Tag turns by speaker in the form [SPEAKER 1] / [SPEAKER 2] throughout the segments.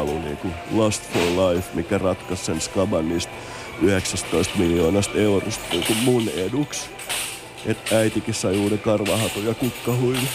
[SPEAKER 1] rahahalu, niin kuin Lust for Life, mikä ratkaisi sen skaban niistä 19 miljoonasta eurosta niin kuin mun eduksi. Että äitikin sai uuden karvahatun ja kukkahuin.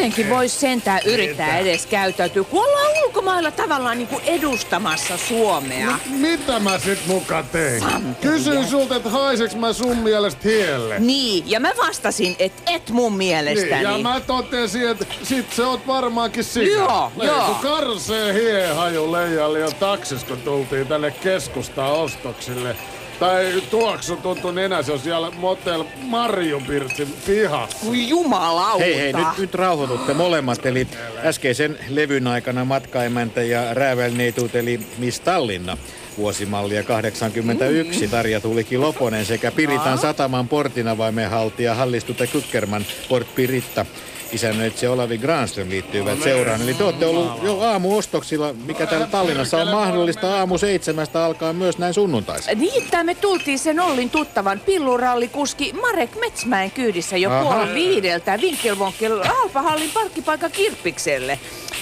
[SPEAKER 2] Jotenkin voisi sentään yrittää edes käyttäytyä, kun ollaan ulkomailla tavallaan niin kuin edustamassa Suomea.
[SPEAKER 3] No, mitä mä sit muka tein? Kysyin sulta, että haiseks mä sun mielestä hielle.
[SPEAKER 2] Niin, ja mä vastasin, että et mun mielestäni.
[SPEAKER 3] Niin, ja mä totesin, että sit se oot varmaankin sika.
[SPEAKER 2] Joo, joo.
[SPEAKER 3] Karsee hiehaju leijaili jo taksis, kun tultiin tänne keskustaan ostoksille. Tai tuoksu tuntui nenäs, jos siellä Motel Marjupirtsin pihassa.
[SPEAKER 2] Kuin jumalauta.
[SPEAKER 4] Hei hei, nyt, nyt rauhoitutte molemmat. Eli äskeisen levyn aikana matkaimäntä ja räävälneitut eli Miss Tallinna. Vuosimallia 81 Tarja Tuuliki Loponen sekä Piritan sataman portinavaimen haltija Hallistute Kukkerman Port Piritta. Isännöitsijä Olavi Granström liittyvät seuraan. Eli te olette ollut jo aamuostoksilla, mikä täällä Tallinnassa on mahdollista aamu seitsemästä alkaa myös näin sunnuntaisin.
[SPEAKER 2] Niin, me tultiin sen Ollin tuttavan pillurallikuski Marek Metsmäen kyydissä jo
[SPEAKER 4] Aha.
[SPEAKER 2] puoli viideltä Vinkelvonkel Alpahallin parkkipaikka Kirppikselle,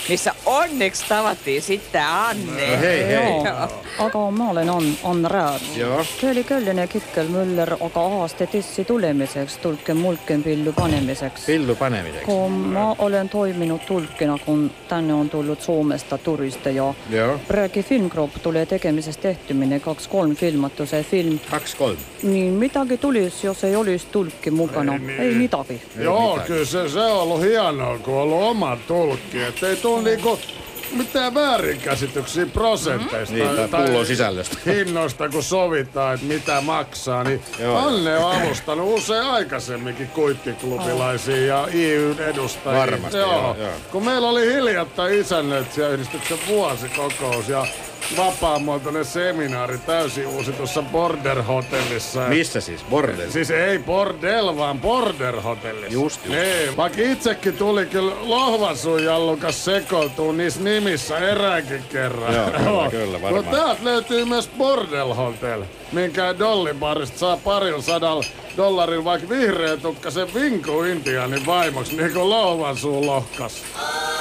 [SPEAKER 2] missä onneksi tavattiin sitten Anne.
[SPEAKER 4] No hei hei.
[SPEAKER 5] Joo, aga ma olen on, on Rääd.
[SPEAKER 4] Joo.
[SPEAKER 5] see oli Köllönen Kikkel-Müller, aga aasta tissi tulemiseks, tulke mulken pillu panemiseks.
[SPEAKER 4] Pillu panemiseksi.
[SPEAKER 5] Kun ma olen toiminut tulkkina, kun tänne on tullut Suomesta turisteja.
[SPEAKER 4] Joo.
[SPEAKER 5] Praegu Filmgrupp tulee tegemisessä tehtyminen, kaks-kolm filmatu see film.
[SPEAKER 4] Kaksi kolme.
[SPEAKER 5] Niin midagi tulisi, jos ei olisi tulkki mukana. Ei,
[SPEAKER 3] niin.
[SPEAKER 5] ei midagi.
[SPEAKER 3] Joo,
[SPEAKER 4] mitään.
[SPEAKER 3] kyllä se, se on ollut hienoa, kun on ollut oma tulkki. Että ei tuu niinku mitään väärinkäsityksiä prosenteista.
[SPEAKER 4] Niin, tai pullon sisällöstä.
[SPEAKER 3] Hinnoista, kun sovitaan, että mitä maksaa. Niin
[SPEAKER 4] Joo.
[SPEAKER 3] Anne on avustanut usein aikaisemminkin kuittiklubilaisia ja IYn edustajia.
[SPEAKER 4] Varmasti, joo, joo.
[SPEAKER 3] Kun meillä oli hiljattain isännöitsijäyhdistyksen vuosikokous ja vapaamuotoinen seminaari täysin uusi tuossa Border Hotellissa.
[SPEAKER 4] Missä siis? Bordel.
[SPEAKER 3] Siis ei bordel, vaan border hotellissa.
[SPEAKER 4] Just, just.
[SPEAKER 3] Niin, vaikka itsekin tuli kyllä lohvansuun jallukas sekoiltuu niissä nimissä eräänkin kerran.
[SPEAKER 4] Joo, kyllä, kyllä, varmaan.
[SPEAKER 3] No täältä löytyy myös Bordel Hotel, minkä Dollybarista saa parilla sadalla dollarin vaikka vihreä tukkasen vinku Intianin vaimoksi, niin kuin lohvansuun lohkas.
[SPEAKER 6] They're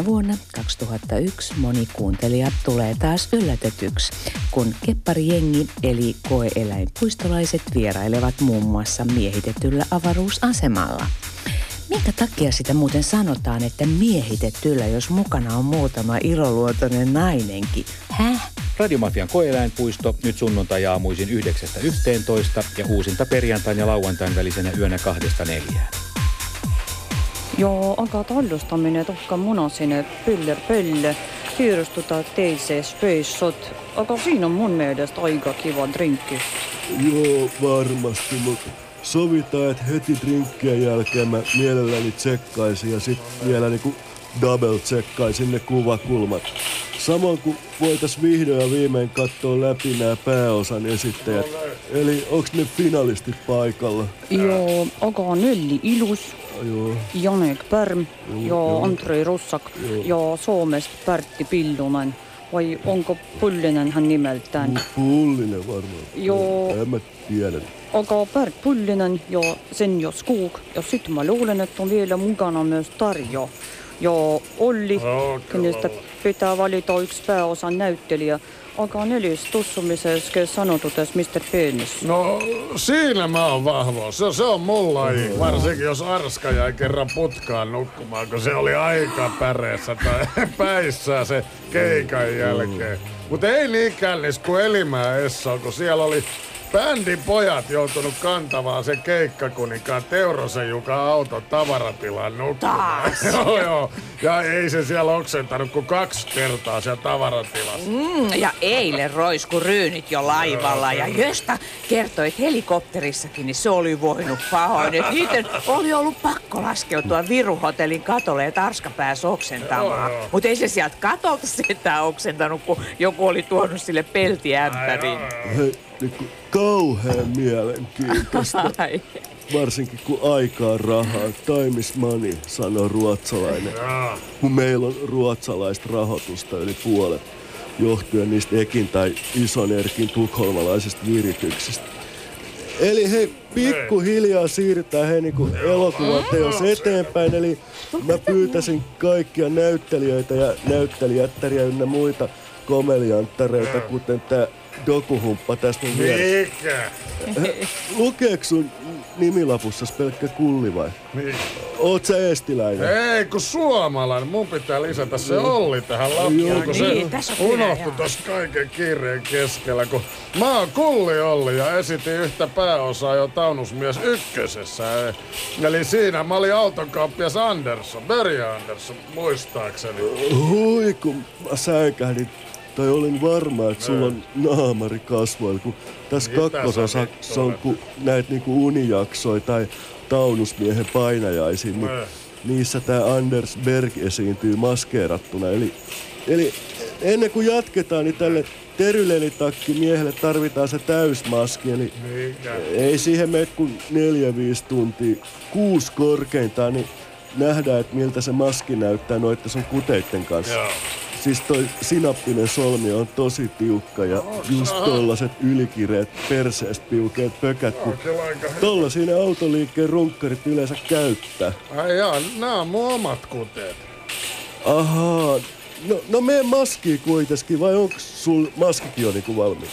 [SPEAKER 2] Tänä vuonna 2001 moni kuuntelija tulee taas yllätetyksi, kun kepparijengi eli koeeläinpuistolaiset vierailevat muun muassa miehitetyllä avaruusasemalla. Minkä takia sitä muuten sanotaan, että miehitettyllä, jos mukana on muutama iloluotoinen nainenkin? Häh?
[SPEAKER 4] Radiomafian koeläinpuisto nyt sunnuntai-aamuisin 9.11 ja uusinta perjantain ja lauantain välisenä yönä 2.4
[SPEAKER 5] ja aga tallustamine tohka munasine pöller-pöll piiristuda teises pöissot, aga siinä on mun mielestä aika kiva drinkki.
[SPEAKER 7] Joo, varmasti, mutta sovitaan, että heti drinkkien jälkeen mä mielelläni tsekkaisin ja sitten vielä niinku double tsekkaisin ne kuvakulmat. Samoin kun voitais vihdoin ja viimein katsoa läpi nämä pääosan esittäjät. Eli onks ne finalistit paikalla?
[SPEAKER 5] Joo, aga on Ilus, Janek Pärm ja
[SPEAKER 7] joo.
[SPEAKER 5] Andrei Russak ja Soomest Pärtti Pillunen. Vai onko Pullinen hän nimeltään?
[SPEAKER 7] Pullinen varmaan.
[SPEAKER 5] Joo.
[SPEAKER 7] En mä tiedä.
[SPEAKER 5] Aga Pärt Pullinen ja Senja Skog ja sitten mä luulen, että on vielä mukana myös Tarjo ja Olli, kenestä pitää valita yksi pääosan näyttelijä. Aga neljäs tussumisessa, kes sanotutes Mr. Penis.
[SPEAKER 3] No siinä mä oon vahvo. Se, se on mun laji. Varsinkin jos Arska jäi kerran putkaan nukkumaan, kun se oli aika päreessä tai päissään se keikan jälkeen. Mutta ei niin källis kuin Elimää Esso, kun siellä oli bändin pojat joutunut kantamaan sen keikkakuninkaan Teurosen Jukan auton tavaratilaan nukkumaan.
[SPEAKER 2] Taas?
[SPEAKER 3] joo, joo. Ja ei se siellä oksentanut kuin kaksi kertaa siellä tavaratilassa.
[SPEAKER 2] Mm, ja eilen roisku ryynit jo laivalla ja josta kertoit helikopterissakin, niin se oli voinut pahoin. Et niiden oli ollut pakko laskeutua Viruhotellin katolle, että Arska pääsi oksentamaan. Mutta ei se sieltä katolta sitä oksentanut, kun joku oli tuonut sille peltiämpärin.
[SPEAKER 7] Hei, niinku kauhean mielenkiintoista.
[SPEAKER 2] Ai.
[SPEAKER 7] Varsinkin kun aikaa rahaa. Time is money, sanoo ruotsalainen. Kun meillä on ruotsalaista rahoitusta yli puolet, johtuen niistä Ekin tai Ison Erkin tukholmalaisista virityksistä. Eli hei, pikkuhiljaa siirrytään hei niinku elokuvan teos eteenpäin. Eli mä pyytäisin kaikkia näyttelijöitä ja näyttelijättäriä ynnä muita komelianttareita, kuten tää dokuhumppa tästä mun vieressä.
[SPEAKER 3] Mikä?
[SPEAKER 7] Lukeeko sun nimilapussa pelkkä kulli vai?
[SPEAKER 3] Niin.
[SPEAKER 7] Oot sä eestiläinen?
[SPEAKER 3] Ei, kun suomalainen. Mun pitää lisätä se Olli tähän
[SPEAKER 7] Joo,
[SPEAKER 3] lappuun, kun se
[SPEAKER 2] niin, tässä on kyllä,
[SPEAKER 3] unohtui tossa kaiken kiireen keskellä. Kun mä oon Kulli Olli ja esitin yhtä pääosaa jo Taunusmies ykkösessä. Eli siinä mä olin autokauppias Andersson, Börje Andersson, muistaakseni.
[SPEAKER 7] Hui, kun mä säikähdin. Tai olin varma, että sulla on naamari kasvoilla, kun tässä
[SPEAKER 3] Mitä
[SPEAKER 7] kakkososassa on
[SPEAKER 3] olet?
[SPEAKER 7] ku näitä niinku unijaksoja tai taunusmiehen painajaisia, niin niissä tämä Anders Berg esiintyy maskeerattuna. Eli, eli ennen kuin jatketaan, niin tälle terylenitakki miehelle tarvitaan se täysmaski, eli
[SPEAKER 3] Mikä?
[SPEAKER 7] ei siihen mene kuin neljä, viisi tuntia, kuusi korkeintaan, niin nähdään, että miltä se maski näyttää noitten sun kuteitten kanssa.
[SPEAKER 3] Joo.
[SPEAKER 7] Siis toi sinappinen solmi on tosi tiukka ja just tollaset ylikireet perseestä piukeet pökät, kun
[SPEAKER 3] Kyllä aika hyvä.
[SPEAKER 7] tolla siinä autoliikkeen runkkarit yleensä käyttää.
[SPEAKER 3] Ai jaa, nää on mun omat kuteet.
[SPEAKER 7] Ahaa, no, no mene maskiin kuitenkin, vai onko sul maskikin jo niinku valmiin?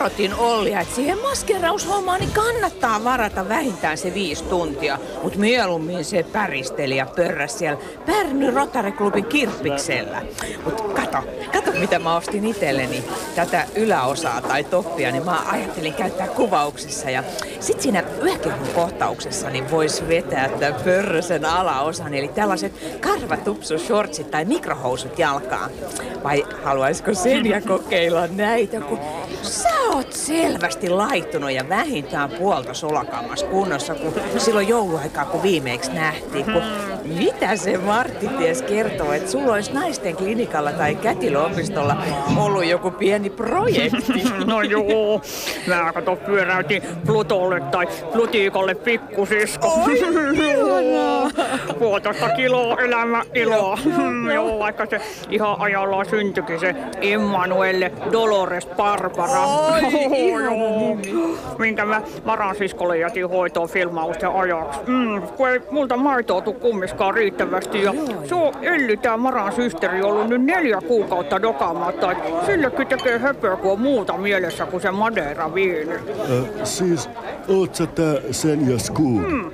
[SPEAKER 2] Varotin Ollia, että siihen maskeraushommaan niin kannattaa varata vähintään se viisi tuntia. Mut mieluummin se päristeli ja pörräs siellä Pärny Rotary-klubin kirppiksellä. Mut kato, kato mitä mä ostin itselleni tätä yläosaa tai toppia, niin mä ajattelin käyttää kuvauksessa. Ja sit siinä yökerhon kohtauksessa niin vois vetää tämän pörrösen alaosan, eli tällaiset karvatupsushortsit tai mikrohousut jalkaan. Vai haluaisiko Senja kokeilla näitä, kun sä oot selvästi laittunut ja vähintään puolta solakammassa kunnossa kuin silloin jouluaikaa, kun viimeksi nähtiin. Kun mitä se Martti ties kertoo, että sulla olisi naisten klinikalla tai kätilöopistolla ollut joku pieni projekti?
[SPEAKER 8] No joo, mä kato pyöräytin Plutolle tai Plutiikolle pikkusisko. Puolitoista kiloa elämä iloa. joo, vaikka se ihan ajallaan syntyikin se Emmanuelle Dolores Barbara.
[SPEAKER 2] Oi,
[SPEAKER 8] Joo. Minkä mä Maran siskolle jätin hoitoon filmausten ajaksi. Mm, kun ei multa maitoa tuu kummiskaan riittävästi. Ja se on Elli, tää Maran systeri, ollut nyt neljä kuukautta dokaamatta. Sillekin tekee höpöä, kun on muuta mielessä kuin se Madeira viini.
[SPEAKER 7] Ö, siis, oot sä tää Senja Skoog?
[SPEAKER 8] Hmm.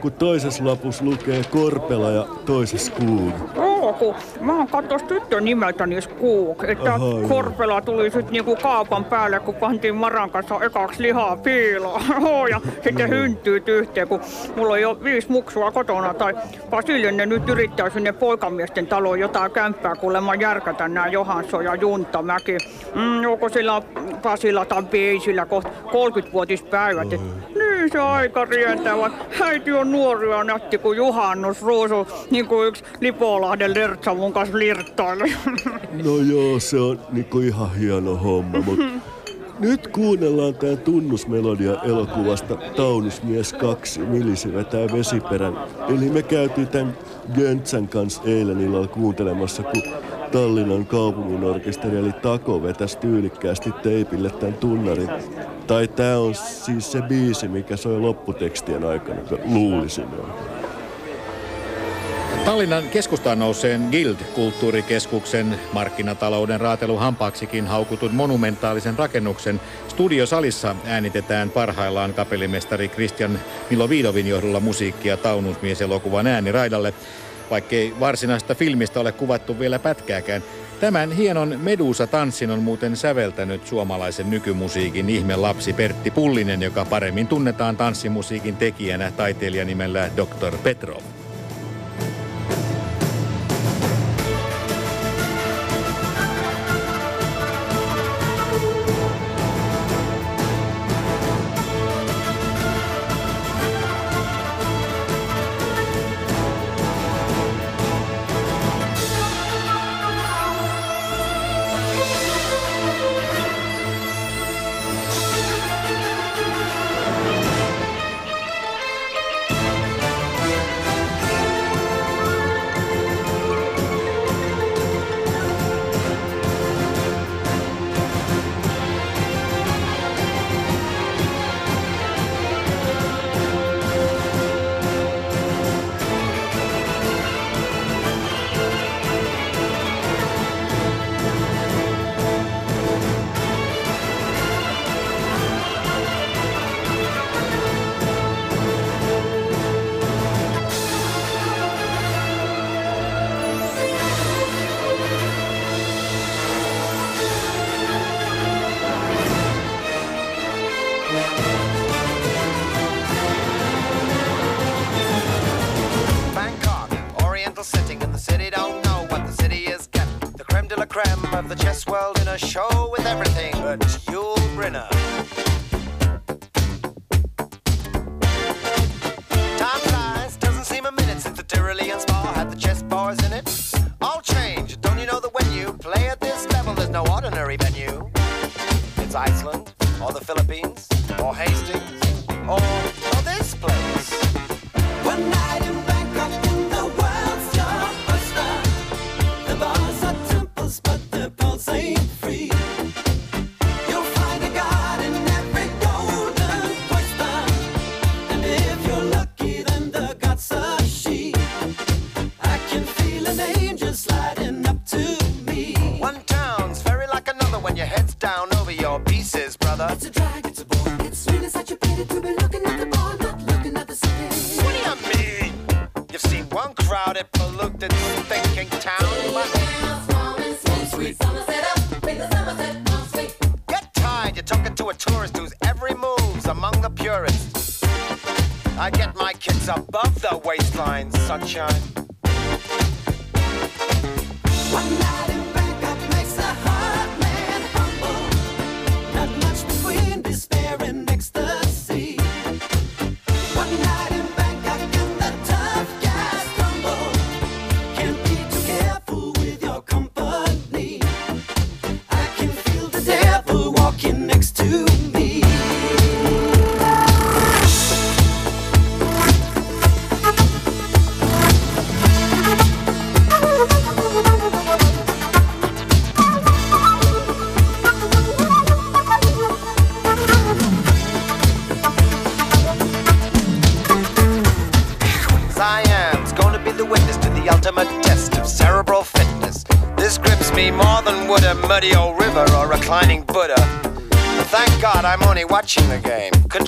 [SPEAKER 7] Kun toisessa lapussa lukee Korpela ja toisessa Skoog.
[SPEAKER 8] Joo, kun mä oon katsos tyttön nimeltäni Skook, että
[SPEAKER 7] Aha, joo.
[SPEAKER 8] Korpela tuli sit niinku kaupan päälle, kun pantiin Maran kanssa ekaksi lihaa piiloon. Joo, ja sitten hyntyyt yhteen, kun mulla on jo viisi muksua kotona, tai Pasilinen nyt yrittää sinne poikamiesten taloon jotain kämppää kuulemma järkätä nää Johansson ja Junttamäki. Mm, joko sillä Pasilla tai Beisillä kohta 30-vuotispäivät. Et niin se aika rientää, vaikka äiti on nuori ja nätti kuin juhannus ruusu, niin kuin yksi Lipolahden lertsa mun kanssa lirttaili.
[SPEAKER 7] No joo, se on niinku ihan hieno homma, mut nyt kuunnellaan tää tunnusmelodia elokuvasta Taunusmies 2, Milisi vetää vesiperän. Eli me käytiin tän Göntsän kanssa eilen illalla kuuntelemassa, kun Tallinnan kaupunginorkesteri eli Tako vetäisi tyylikkäästi teipille tän tunnarin. Tai tää on siis se biisi, mikä soi lopputekstien aikana, luulisin.
[SPEAKER 4] Tallinnan keskustaan nouseen Guild-kulttuurikeskuksen markkinatalouden raatelun hampaaksikin haukutun monumentaalisen rakennuksen studiosalissa äänitetään parhaillaan kapellimestari Christian Milovidovin johdolla musiikkia Taunusmies-elokuvan ääniraidalle, vaikkei varsinaista filmistä ole kuvattu vielä pätkääkään. Tämän hienon Medusa-tanssin on muuten säveltänyt suomalaisen nykymusiikin ihme lapsi Pertti Pullinen, joka paremmin tunnetaan tanssimusiikin tekijänä taiteilijanimellä Dr. Petrov.
[SPEAKER 9] Show with everything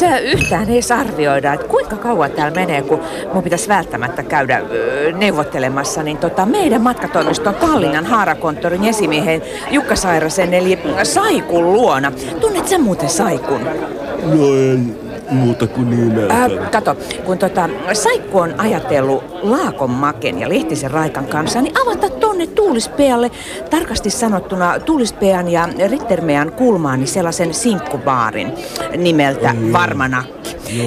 [SPEAKER 2] sä yhtään edes arvioida, että kuinka kauan täällä menee, kun mun pitäisi välttämättä käydä öö, neuvottelemassa, niin tota, meidän matkatoimiston Tallinnan haarakonttorin esimiehen Jukka Sairasen eli Saikun luona. Tunnet sä muuten Saikun?
[SPEAKER 7] No en muuta kuin nimeltä.
[SPEAKER 2] Äh, kato, kun tota, Saikku on ajatellut Laakon Maken ja Lehtisen Raikan kanssa, niin avata tonne Tuulispealle, tarkasti sanottuna Tuulispean ja Rittermean kulmaan, niin sellaisen sinkkubaarin nimeltä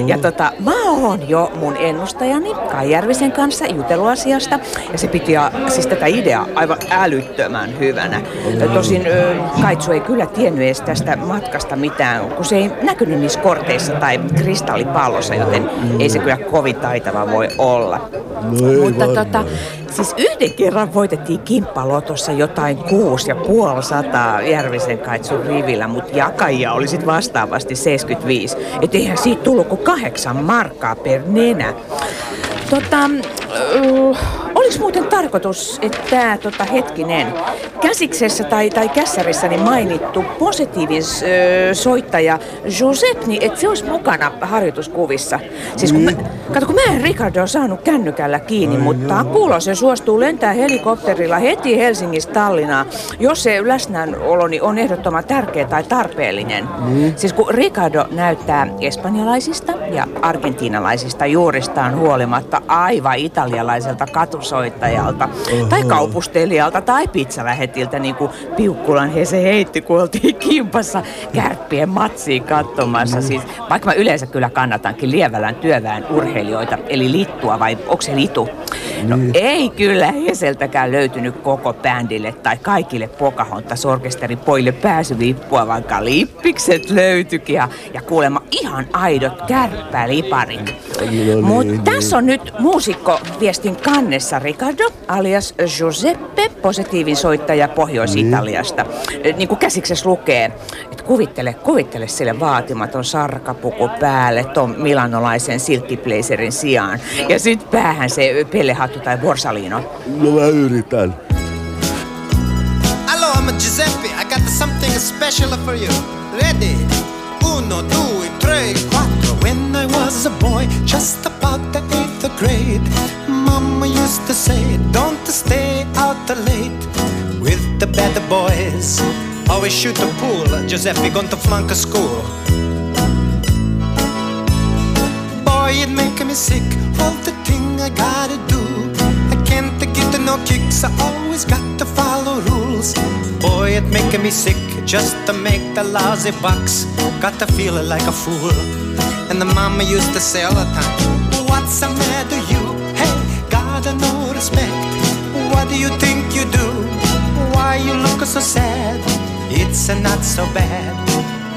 [SPEAKER 2] Ja tota, mä oon jo mun ennustajani Kai Järvisen kanssa jutellut asiasta, ja se piti siis tätä ideaa aivan älyttömän hyvänä. Tosin ö, Kaitsu ei kyllä tiennyt edes tästä matkasta mitään, kun se ei näkynyt niissä korteissa tai kristallipallossa, joten ei se kyllä kovin taitava voi olla.
[SPEAKER 7] No
[SPEAKER 2] Mutta
[SPEAKER 7] varmaan.
[SPEAKER 2] tota, siis yhden kerran voitettiin kimppalotossa jotain kuusi ja puoli sataa Järvisen kaitsun rivillä, mutta jakajia oli sitten vastaavasti 75. Et eihän siitä tullut kuin kahdeksan markkaa per nenä. Tota, olis muuten tarkoitus, että tämä tota, hetkinen käsiksessä tai, tai kässärissäni mainittu positiivis ö, soittaja Josep, niin että se olisi mukana harjoituskuvissa. Siis kun mä, kato, kun mä en Ricardo saanut kännykällä kiinni, mutta kuulo se suostuu lentää helikopterilla heti Helsingistä Tallinnaan, jos se läsnäoloni on ehdottoman tärkeä tai tarpeellinen. Siis kun Ricardo näyttää espanjalaisista ja argentiinalaisista juuristaan huolimatta aivan italialaiselta katusoittajalta tai kaupustelijalta tai pizzalähetiltä, niin kuin Piukkulan he se heitti, kun oltiin kimpassa kärppien matsiin katsomassa. Siis, vaikka mä yleensä kyllä kannatankin Lievälän työväen urheilijoita, eli littua vai onko se litu? No ei kyllä Heseltäkään löytynyt koko bändille tai kaikille Pocahontas orkesterin poille pääsylippua, vaikka lippikset löytyikin ja, ja kuulemma ihan aidot kärppäliparit.
[SPEAKER 7] niin,
[SPEAKER 2] Mutta
[SPEAKER 7] niin.
[SPEAKER 2] tässä on nyt muusikko viestin kannessa Ricardo alias Giuseppe, positiivin soittaja Pohjois-Italiasta. Niin kuin käsiksessä lukee, että kuvittele, kuvittele sille vaatimaton sarkapuku päälle ton milanolaisen silkkipleiserin sijaan. Ja sit päähän se pellehattu tai borsalino.
[SPEAKER 7] No mä yritän.
[SPEAKER 10] Hello, I'm Giuseppe. I got something special for you. Ready? Uno, due, tre, quattro. When I was a boy, just about the eighth grade, Mama used to say, Don't stay out late with the bad boys. Always shoot the pool. Giuseppe going to flunk a school. Boy, it making me sick. All the thing I gotta do. I can't get no kicks. I always got to follow rules. Boy, it making me sick just to make the lousy bucks. Got to feel like a fool. And the mama used to say all the time, What's? Hey, gotta no respect. What do you think you do? Why you look so sad? It's a not so bad.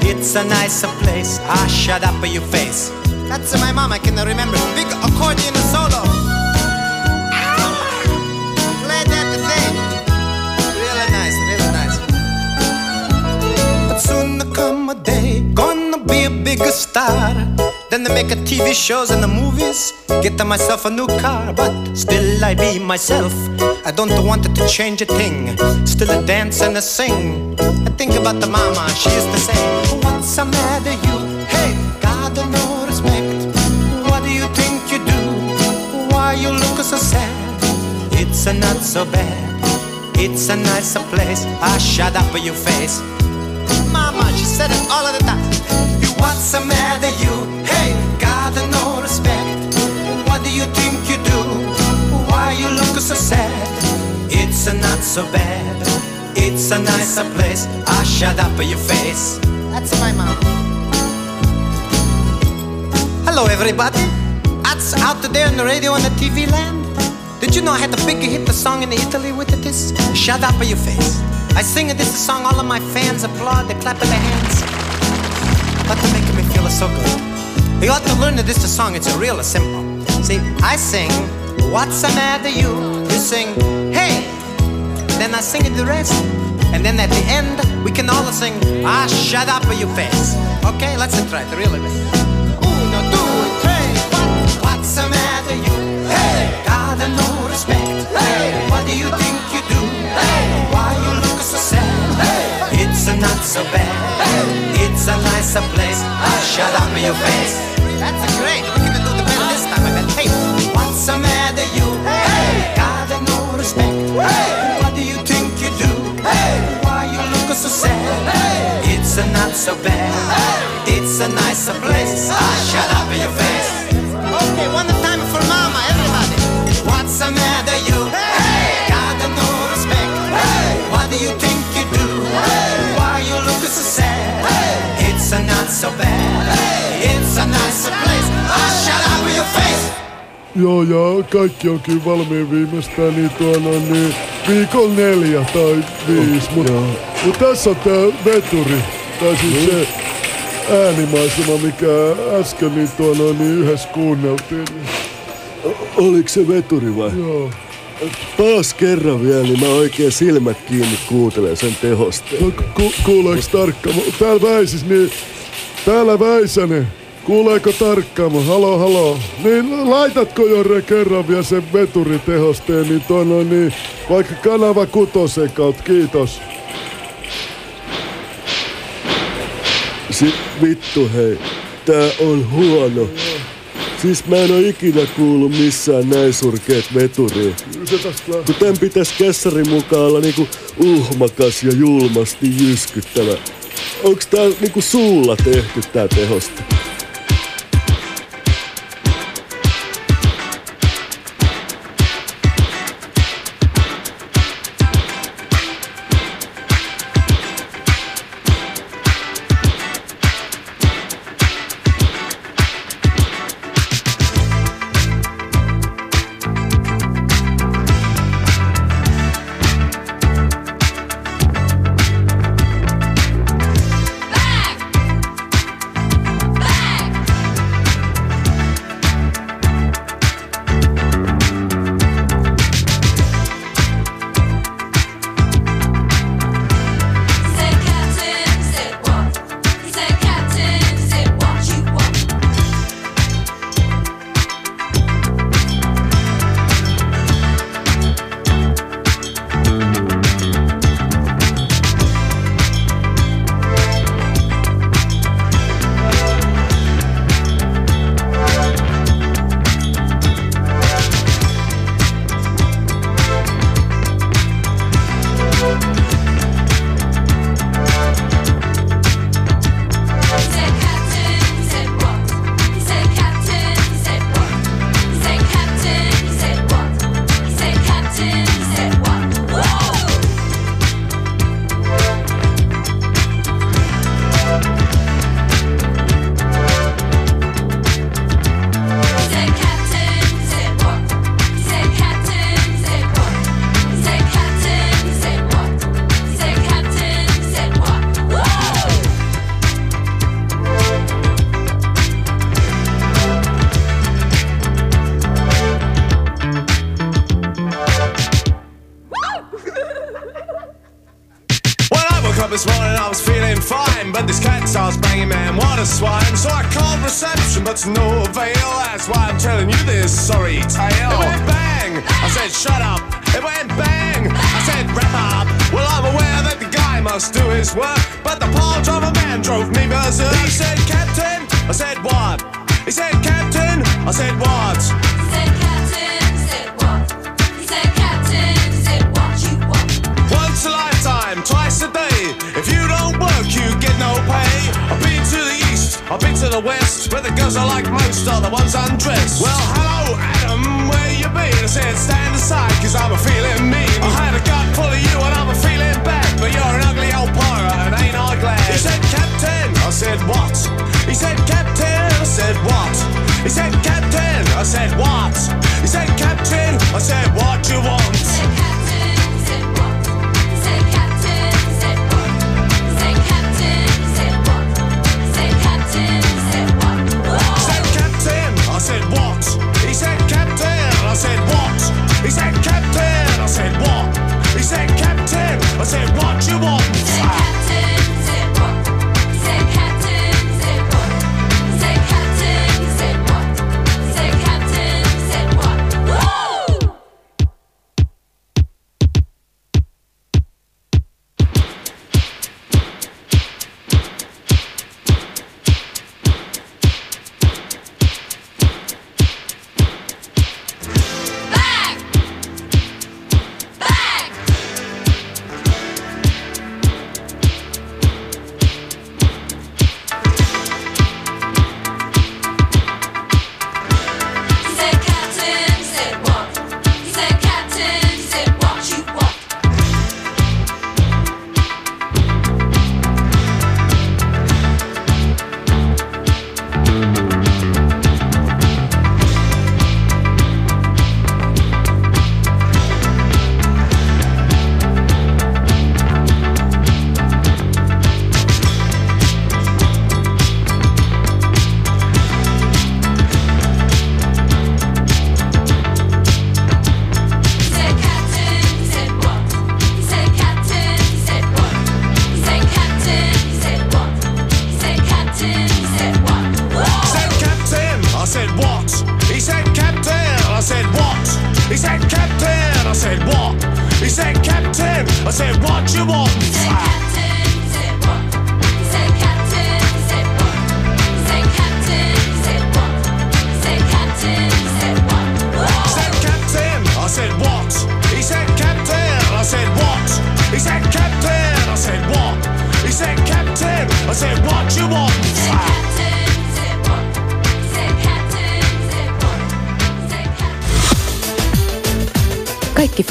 [SPEAKER 10] It's a nicer place. Ah, shut up your face. That's my mom, I can remember. Big accordion solo. Play that thing. Really nice, really nice. But soon there come a day, gonna be a bigger star. Make a TV shows and the movies. Get myself a new car, but still I be myself. I don't want it to change a thing. Still a dance and a sing. I think about the mama, she used to say, What's the matter, you? Hey, God, no respect. What do you think you do? Why you look so sad? It's a not so bad. It's a nicer place. I shut up your face. Mama, she said it all of the time. What's the matter, you? Hey, got no respect. What do you think you do? Why you look so sad? It's a not so bad. It's a nicer place. Ah, shut up your face. That's my mom. Hello, everybody. That's out there on the radio and the TV land. Did you know I had the big hit the song in Italy with it? This shut up your face. I sing this song, all of my fans applaud, they clap their hands. But they're making me feel so good. You ought to learn that this is a song, it's a real simple. See, I sing, what's the matter you? You sing, hey. Then I sing the rest. And then at the end, we can all sing, ah, shut up your face. Okay, let's try it really. Uno, due, tre, quattro. What's the matter you? Hey, got no respect. Hey, what do you think you do? Hey, why you look so sad? Hey, not so bad. Hey, it's a nicer place. Ah, shut up your face. That's a great. We can do the better this time. I bet. Hey, what's the matter you? Hey, got no respect. Hey, what do you think you do? Hey, why you look so sad? Hey, it's a not so bad. It's a nicer place. Ah, shut up your face. Okay, one not so bad. Hey, it's a nicer place. Ah, shut up your face.
[SPEAKER 3] Joo, ja kaikki onkin valmiin viimeistään niin tuona niin viikon neljä tai viisi. Mutta mut tässä on tää veturi. Tai siis se äänimaisema, mikä äsken niin tuona niin yhdessä kuunneltiin.
[SPEAKER 7] Oliko se veturi vai?
[SPEAKER 3] Joo.
[SPEAKER 7] Paas kerran vielä, niin mä oikein silmät kiinni kuuntelen sen tehosteen.
[SPEAKER 3] No ku, kuuleeks tarkkaan? Täällä Väisis, niin... Täällä Väisänen. Kuuleeko tarkkaan? Halo, halo. Niin laitatko Jore kerran vielä sen veturitehosteen, niin tuon on niin... Vaikka kanava kutosen kautta, kiitos.
[SPEAKER 7] Si- vittu hei, tää on huono. Siis mä en oo ikinä kuullut missään näin surkeet Kun tän pitäis kässarin mukaan olla niinku uhmakas ja julmasti jyskyttävä. Onks tää niinku suulla tehty tää tehoste?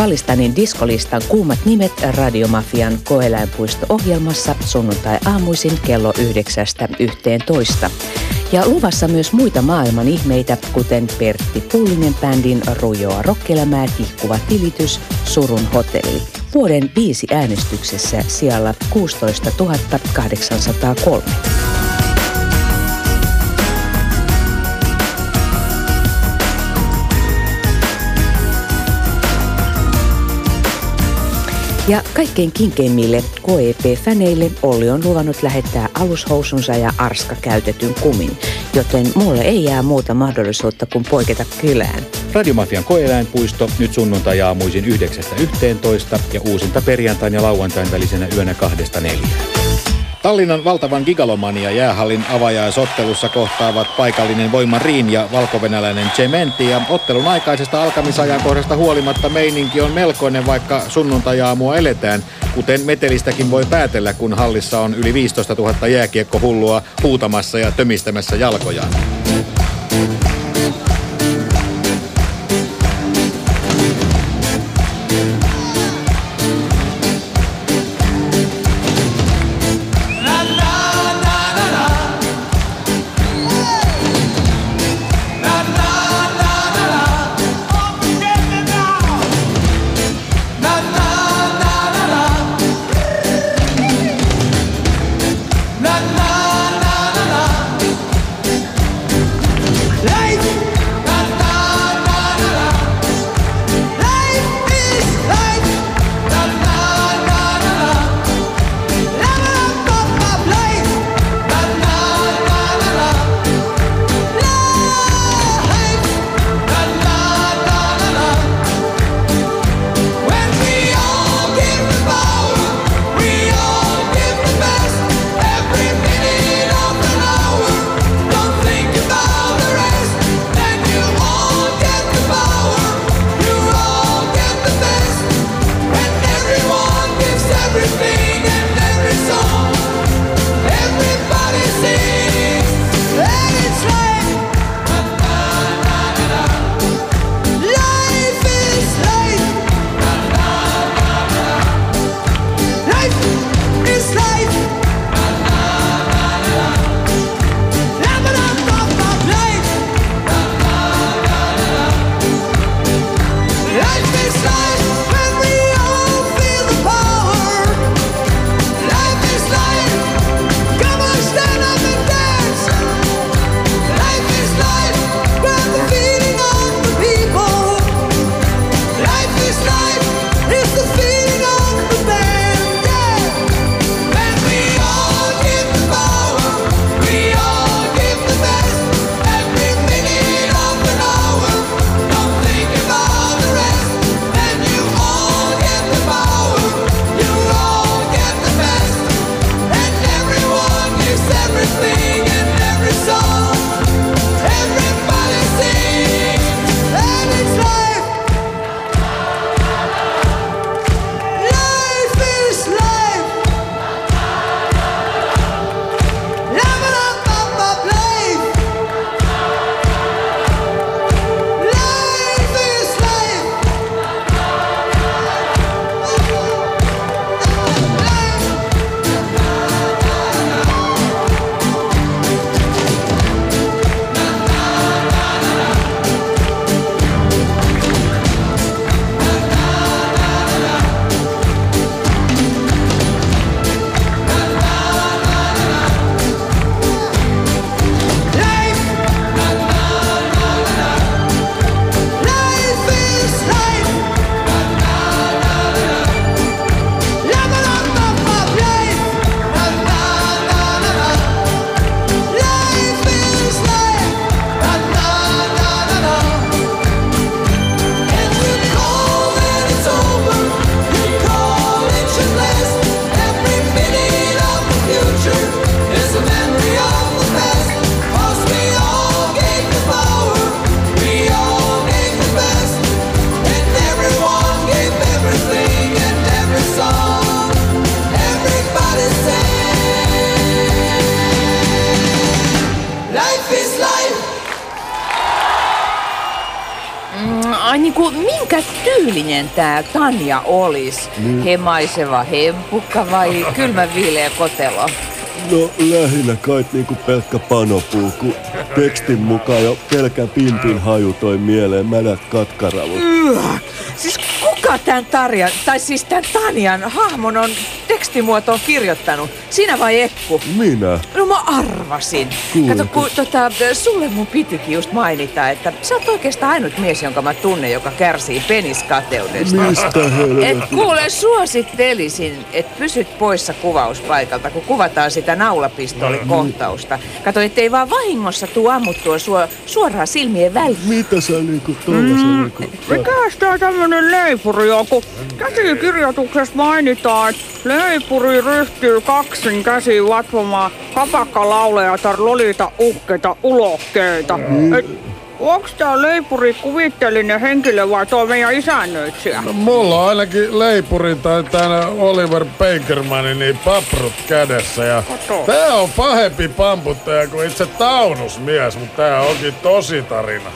[SPEAKER 2] Kalistanin diskolistan kuumat nimet Radiomafian koeläinpuisto-ohjelmassa sunnuntai-aamuisin kello 9.11. Ja luvassa myös muita maailman ihmeitä, kuten Pertti Pullinen bändin rujoa rokkelämää tihkuva tilitys Surun hotelli. Vuoden viisi äänestyksessä siellä 16 803. Kaikkein kinkeimmille KEP-fäneille Olli on luvannut lähettää alushousunsa ja arska käytetyn kumin, joten mulle ei jää muuta mahdollisuutta kuin poiketa kylään.
[SPEAKER 4] Radiomafian koeläinpuisto nyt sunnuntai-aamuisin 9.11 ja uusinta perjantain ja lauantain välisenä yönä 2.4. Tallinnan valtavan gigalomania jäähallin avajaisottelussa kohtaavat paikallinen Voimariin ja valkovenäläinen Cementi ja ottelun aikaisesta alkamisajankohdasta huolimatta meininki on melkoinen, vaikka sunnuntajaamua eletään, kuten metelistäkin voi päätellä, kun hallissa on yli 15 000 jääkiekkohullua huutamassa ja tömistämässä jalkojaan.
[SPEAKER 2] Tää Tanja olis?
[SPEAKER 7] Niin.
[SPEAKER 2] Hemaiseva hempukka vai kylmä viileä kotelo?
[SPEAKER 7] No lähinnä kai niinku pelkkä panopuu, kun tekstin mukaan jo pelkän pintin haju toi mieleen märät katkaravut.
[SPEAKER 2] Yh, siis kuka tämän Tarjan, tai siis tämän Tanjan hahmon on tekstimuotoon kirjoittanut? Sinä vai Ekku?
[SPEAKER 7] Minä?
[SPEAKER 2] No mä arvasin.
[SPEAKER 7] Kuinka?
[SPEAKER 2] Kato, kun tota, sulle mun pitikin just mainita, että sä oot oikeastaan ainut mies, jonka mä tunnen, joka kärsii peniskateudesta.
[SPEAKER 7] Mistä?
[SPEAKER 2] Et kuule, suosittelisin, että pysyt poissa kuvauspaikalta, kun kuvataan sitä naulapistolikohtausta. Kato, ettei vaan vahingossa tuu ammuttua sua suoraan silmien väliin.
[SPEAKER 7] Mitä sä niinku tollasen
[SPEAKER 8] Mm,
[SPEAKER 7] niinku...
[SPEAKER 8] mikäs tää tämmönen leipuri on, kun käsikirjoituksessa mainitaan, että leipuri ryhtyy kaksin käsiin vatvomaan kapakkalaulejatar lolita uhkeita ulokkeita. Et, onks tää leipuri kuvitteellinen henkilö vai tuo meidän isännöitsijä?
[SPEAKER 11] No, mulla on ainakin leipurin tai täällä Oliver Bakermanin niin paprut kädessä ja
[SPEAKER 8] Kato.
[SPEAKER 11] tää on pahempi pamputtaja kuin itse taunusmies, mutta tää onkin tosi tarina.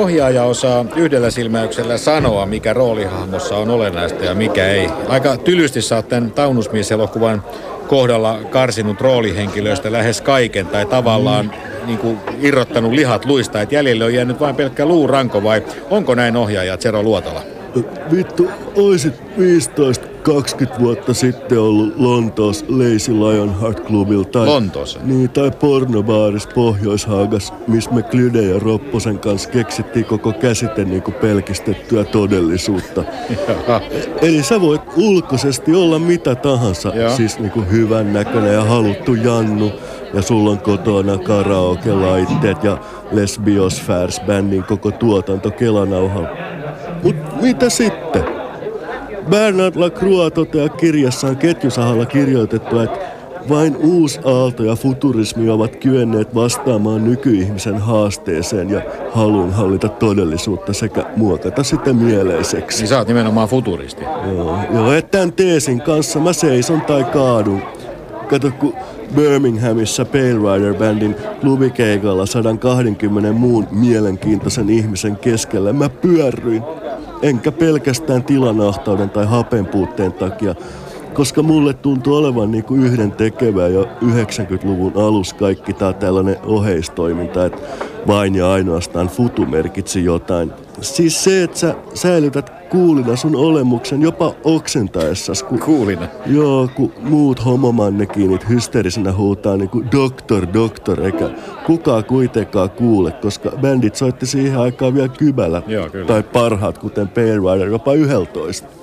[SPEAKER 4] Ohjaaja osaa yhdellä silmäyksellä sanoa, mikä roolihahmossa on olennaista ja mikä ei? Aika tylysti oot tämän Taunusmies-elokuvan kohdalla karsinut roolihenkilöistä lähes kaiken tai tavallaan mm. niin kuin irrottanut lihat luista, että jäljelle on jäänyt vain pelkkä luuranko vai onko näin ohjaaja Zero Luotala?
[SPEAKER 7] Vittu, oisit 15-20 vuotta sitten ollut Lontoossa Lazy Lion Heart Clubilla tai...
[SPEAKER 4] Lontoossa?
[SPEAKER 7] Niin, tai pornobaaris Pohjois-Haagas, missä me Klyde ja Ropposen kanssa keksittiin koko käsite niin kuin pelkistettyä todellisuutta. Eli sä voit ulkoisesti olla mitä tahansa,
[SPEAKER 4] Joo.
[SPEAKER 7] siis niin kuin hyvän näköinen ja haluttu Jannu, ja sulla on kotona karaoke-laitteet ja Lesbiosfärs bändin koko tuotanto Kelanauhalla. Mut mitä sitten? Bernard Lacroix toteaa kirjassaan ketjusahalla kirjoitettu, että vain uusi aalto ja futurismi ovat kyenneet vastaamaan nykyihmisen haasteeseen ja haluun hallita todellisuutta sekä muokata sitä mieleiseksi.
[SPEAKER 4] Niin sä oot nimenomaan futuristi.
[SPEAKER 7] Joo, joo että tämän teesin kanssa mä seison tai kaadun. Kato, kun Birminghamissa Pale Rider-bändin klubikeikalla 120 muun mielenkiintoisen ihmisen keskellä mä pyörryin. Enkä pelkästään tilanahtauden tai hapenpuutteen takia, koska mulle tuntuu olevan niinku yhden tekevää jo 90-luvun alus kaikki tää tällainen oheistoiminta, että vain ja ainoastaan futu merkitsi jotain. Siis se, että sä säilytät kuulina sun olemuksen jopa oksentaessas. Kun,
[SPEAKER 4] kuulina?
[SPEAKER 7] Joo, kun muut homomannekiinit hysteerisenä huutaa niinku doktor, doktor, eikä kukaan kuitenkaan kuule, koska bändit soitti siihen aikaan vielä kybällä.
[SPEAKER 4] Joo, kyllä.
[SPEAKER 7] Tai parhaat, kuten Pale Rider, jopa 11.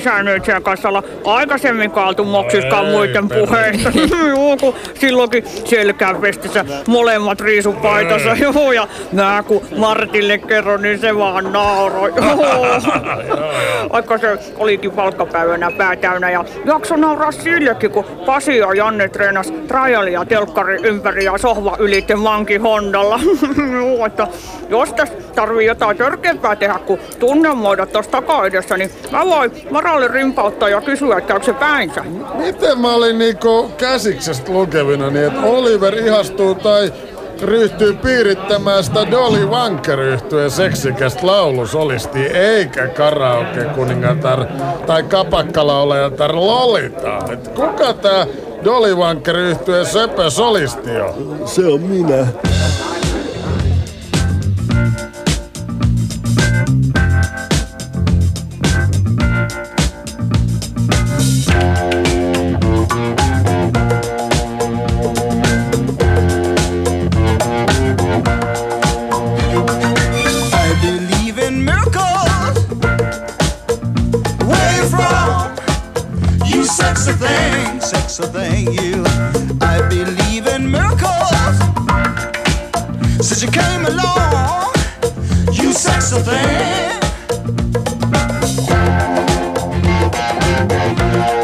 [SPEAKER 8] isännöitsijän kanssa olla aikaisemmin kaaltu moksiskaan muiden puheista. Joo, kun silloinkin selkääpestissä molemmat riisupaitassa.
[SPEAKER 3] Ei.
[SPEAKER 8] Joo, ja nää kun Martille kerron, niin se vaan nauroi. Vaikka se olikin palkkapäivänä päätäynnä ja jakso nauraa sillekin, kun Pasi ja Janne treenas trialia telkkari ympäri ja sohva ylitte manki Hondalla. Joo, että jos tässä tarvii jotain törkeämpää tehdä, kun tunnemuodot tuossa takaedessä, niin mä voin Maralle rimpauttaa ja kysyä, että onko se päinsä.
[SPEAKER 3] Miten mä olin niinku käsiksestä lukevina, niin että Oliver ihastuu tai ryhtyy piirittämään sitä Dolly Wanker yhtyeen seksikästä laulusolisti, eikä karaoke kuningatar tai kapakkalaulajatar Lolita. Et kuka tää Dolly Wanker yhtyeen söpö solisti on?
[SPEAKER 12] Se on minä.
[SPEAKER 7] Música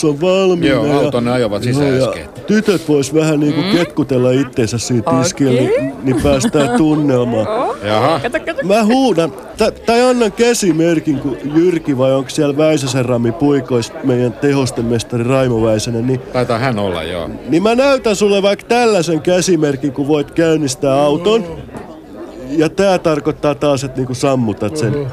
[SPEAKER 7] taunus on valmiina.
[SPEAKER 4] Joo,
[SPEAKER 7] ja-
[SPEAKER 4] auton ne ajoivat sisään
[SPEAKER 7] Joo, ja. Tytöt vois vähän niinku
[SPEAKER 4] Mm.
[SPEAKER 7] ketkutella itteensä siitä tiskillä, niin, niin päästään tunnelmaan.
[SPEAKER 4] Jaha.
[SPEAKER 7] Mä huudan, tai, tai annan käsimerkin, kun Jyrki vai onko siellä Väisäsen Rami puikois meidän tehostemestari Raimo Väisänen, niin,
[SPEAKER 4] Taitaa hän olla, joo.
[SPEAKER 7] niin mä näytän sulle vaikka tällaisen käsimerkin, kun voit käynnistää auton. Ja tää tarkoittaa taas, että niinku sammutat sen.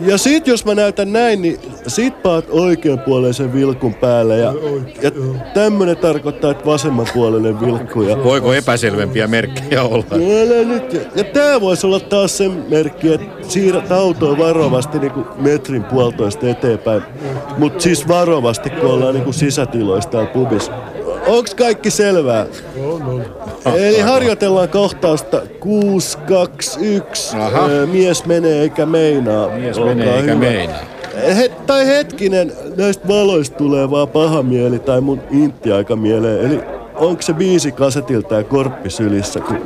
[SPEAKER 7] Ja sit jos mä näytän näin, niin sit paat oikeanpuoleisen vilkun päälle. Ja, ja tämmönen tarkoittaa, että vasemmanpuoleinen vilkku. Ja,
[SPEAKER 4] Voiko epäselvempiä merkkejä olla?
[SPEAKER 7] Älä nyt. Ja, ja tää voisi olla taas sen merkki, että siirrät autoa varovasti niinku metrin puolitoista eteenpäin. Mut siis varovasti, kun ollaan niinku sisätiloissa täällä pubissa. Onks kaikki selvää? Eli harjoitellaan kohtausta 6, 2, 1.
[SPEAKER 4] Aha.
[SPEAKER 7] Ö, mies menee eikä meinaa.
[SPEAKER 4] Mies
[SPEAKER 7] Olkaa
[SPEAKER 4] menee eikä
[SPEAKER 7] hyvä.
[SPEAKER 4] meinaa.
[SPEAKER 7] He, tai hetkinen, näistä valoista tulee vaan paha mieli tai mun intti aika mieleen. Eli onko se biisi kasetilta ja korppisylissä, kun,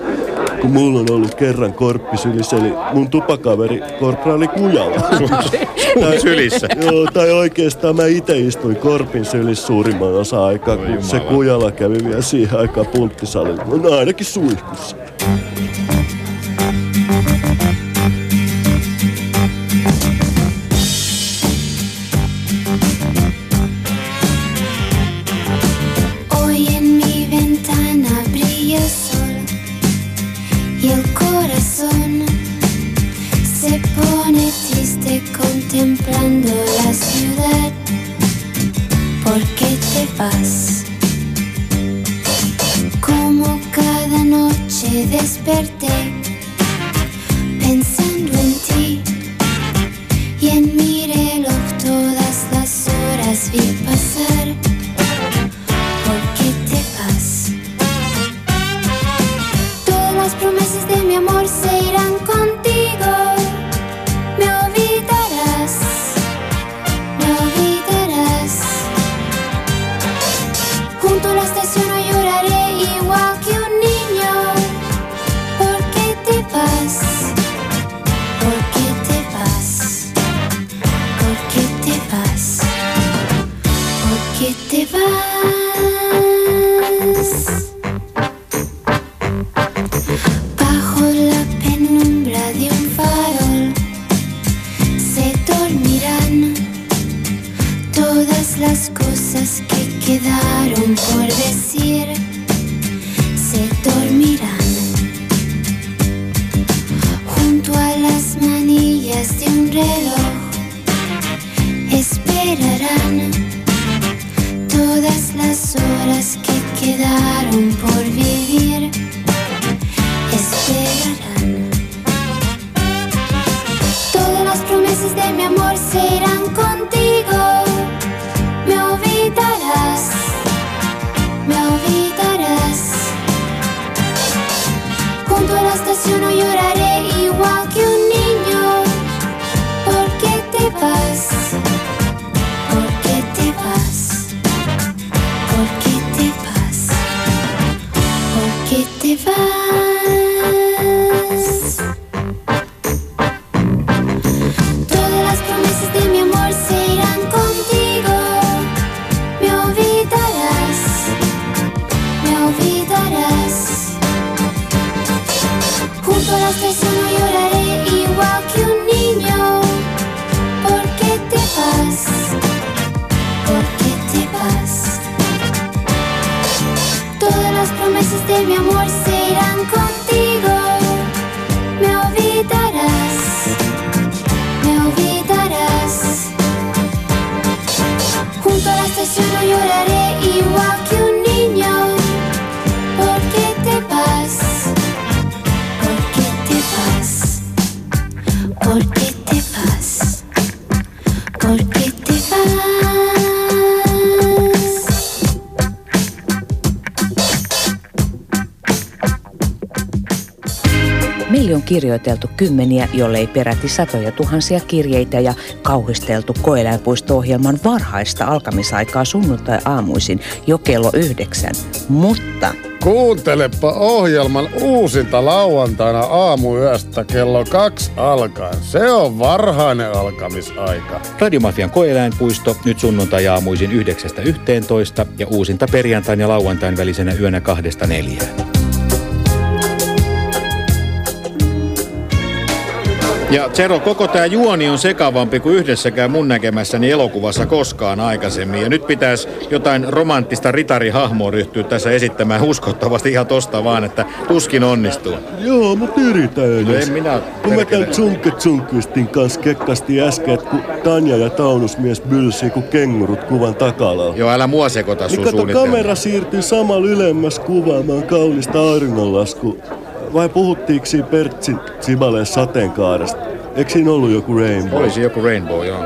[SPEAKER 7] kun mulla on ollut kerran korppisylissä, eli mun tupakaveri Korpraali Kujala.
[SPEAKER 4] Sun sylissä?
[SPEAKER 7] Joo, tai oikeastaan mä itse istuin korpin sylissä suurimman osa aikaa, kun se. Kujala kävi vielä siihen aikaan punttisalilla. No ainakin suihkussa.
[SPEAKER 2] kirjoiteltu kymmeniä, jollei peräti satoja tuhansia kirjeitä ja kauhisteltu koeläinpuisto-ohjelman varhaista alkamisaikaa sunnuntai-aamuisin jo kello yhdeksän. Mutta
[SPEAKER 3] Kuuntelepa ohjelman uusinta lauantaina aamuyöstä kello kaksi alkaen. Se on varhainen alkamisaika.
[SPEAKER 4] Radiomafian koeläinpuisto nyt sunnuntai-aamuisin 9.11 ja uusinta perjantain ja lauantain välisenä yönä 2.4. Ja Zero, koko tämä juoni on sekavampi kuin yhdessäkään mun näkemässäni elokuvassa koskaan aikaisemmin. Ja nyt pitäisi jotain romanttista ritarihahmoa ryhtyä tässä esittämään uskottavasti ihan tosta vaan, että tuskin onnistuu.
[SPEAKER 7] Joo, mut yritän
[SPEAKER 4] No en minä
[SPEAKER 7] Kun mä tämän Tsunke Tsunkvistin kanssa kekkasti äsken, että kun Tanja ja Taunusmies bylsii kuin kengurut kuvan takalalla.
[SPEAKER 4] Joo, älä mua sekoita
[SPEAKER 7] Niin
[SPEAKER 4] sun
[SPEAKER 7] kato,
[SPEAKER 4] suunnitelmiin.
[SPEAKER 7] kamera siirtyy samalla ylemmäs kuvaamaan kaunista auringonlasku. Vai puhuttiinko siinä Pertsin Sibaleen sateenkaaresta? Eikö siinä ollut joku rainbow?
[SPEAKER 4] Olisi joku rainbow, joo.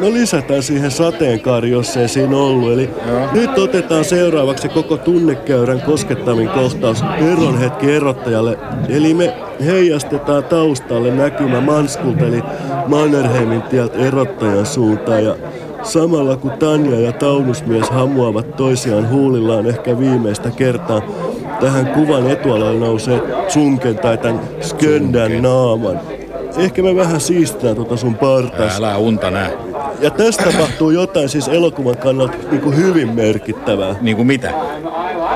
[SPEAKER 7] No lisätään siihen sateenkaari, jos ei siinä ollut. Eli nyt otetaan seuraavaksi se koko tunnekäyrän koskettavin kohtaus eron hetki erottajalle. Eli me heijastetaan taustalle näkymä Manskulta eli Mannerheimin tieltä erottajan suuntaan. Ja samalla kun Tanja ja Taunusmies hamuavat toisiaan huulillaan ehkä viimeistä kertaa, tähän kuvan etualalle nousee Tsunken tai tämän Sköndän naaman. Ehkä me vähän siistään tota sun partas.
[SPEAKER 4] Älä unta nää.
[SPEAKER 7] Ja tästä tapahtuu jotain siis elokuvan kannalta niin kuin hyvin merkittävää.
[SPEAKER 4] Niin kuin mitä?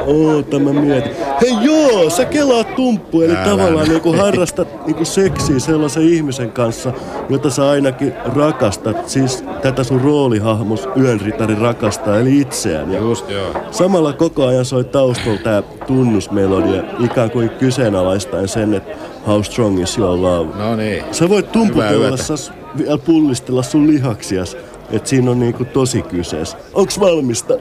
[SPEAKER 7] Oota, mä mietin. Hei joo, sä kelaat tumppu, eli
[SPEAKER 4] Älä
[SPEAKER 7] tavallaan niin kuin harrastat niin kuin seksiä sellaisen ihmisen kanssa, jota sä ainakin rakastat. Siis tätä sun roolihahmos Yönritari rakastaa, eli itseään. Ja
[SPEAKER 4] Just joo.
[SPEAKER 7] Samalla koko ajan soi taustalla tää tunnusmelodia, ikään kuin kyseenalaistaen sen, että how strong is your love.
[SPEAKER 4] No niin.
[SPEAKER 7] Sä voit tumputella vielä pullistella sun lihaksias, että siinä on niinku tosi kyseessä. Onks valmista?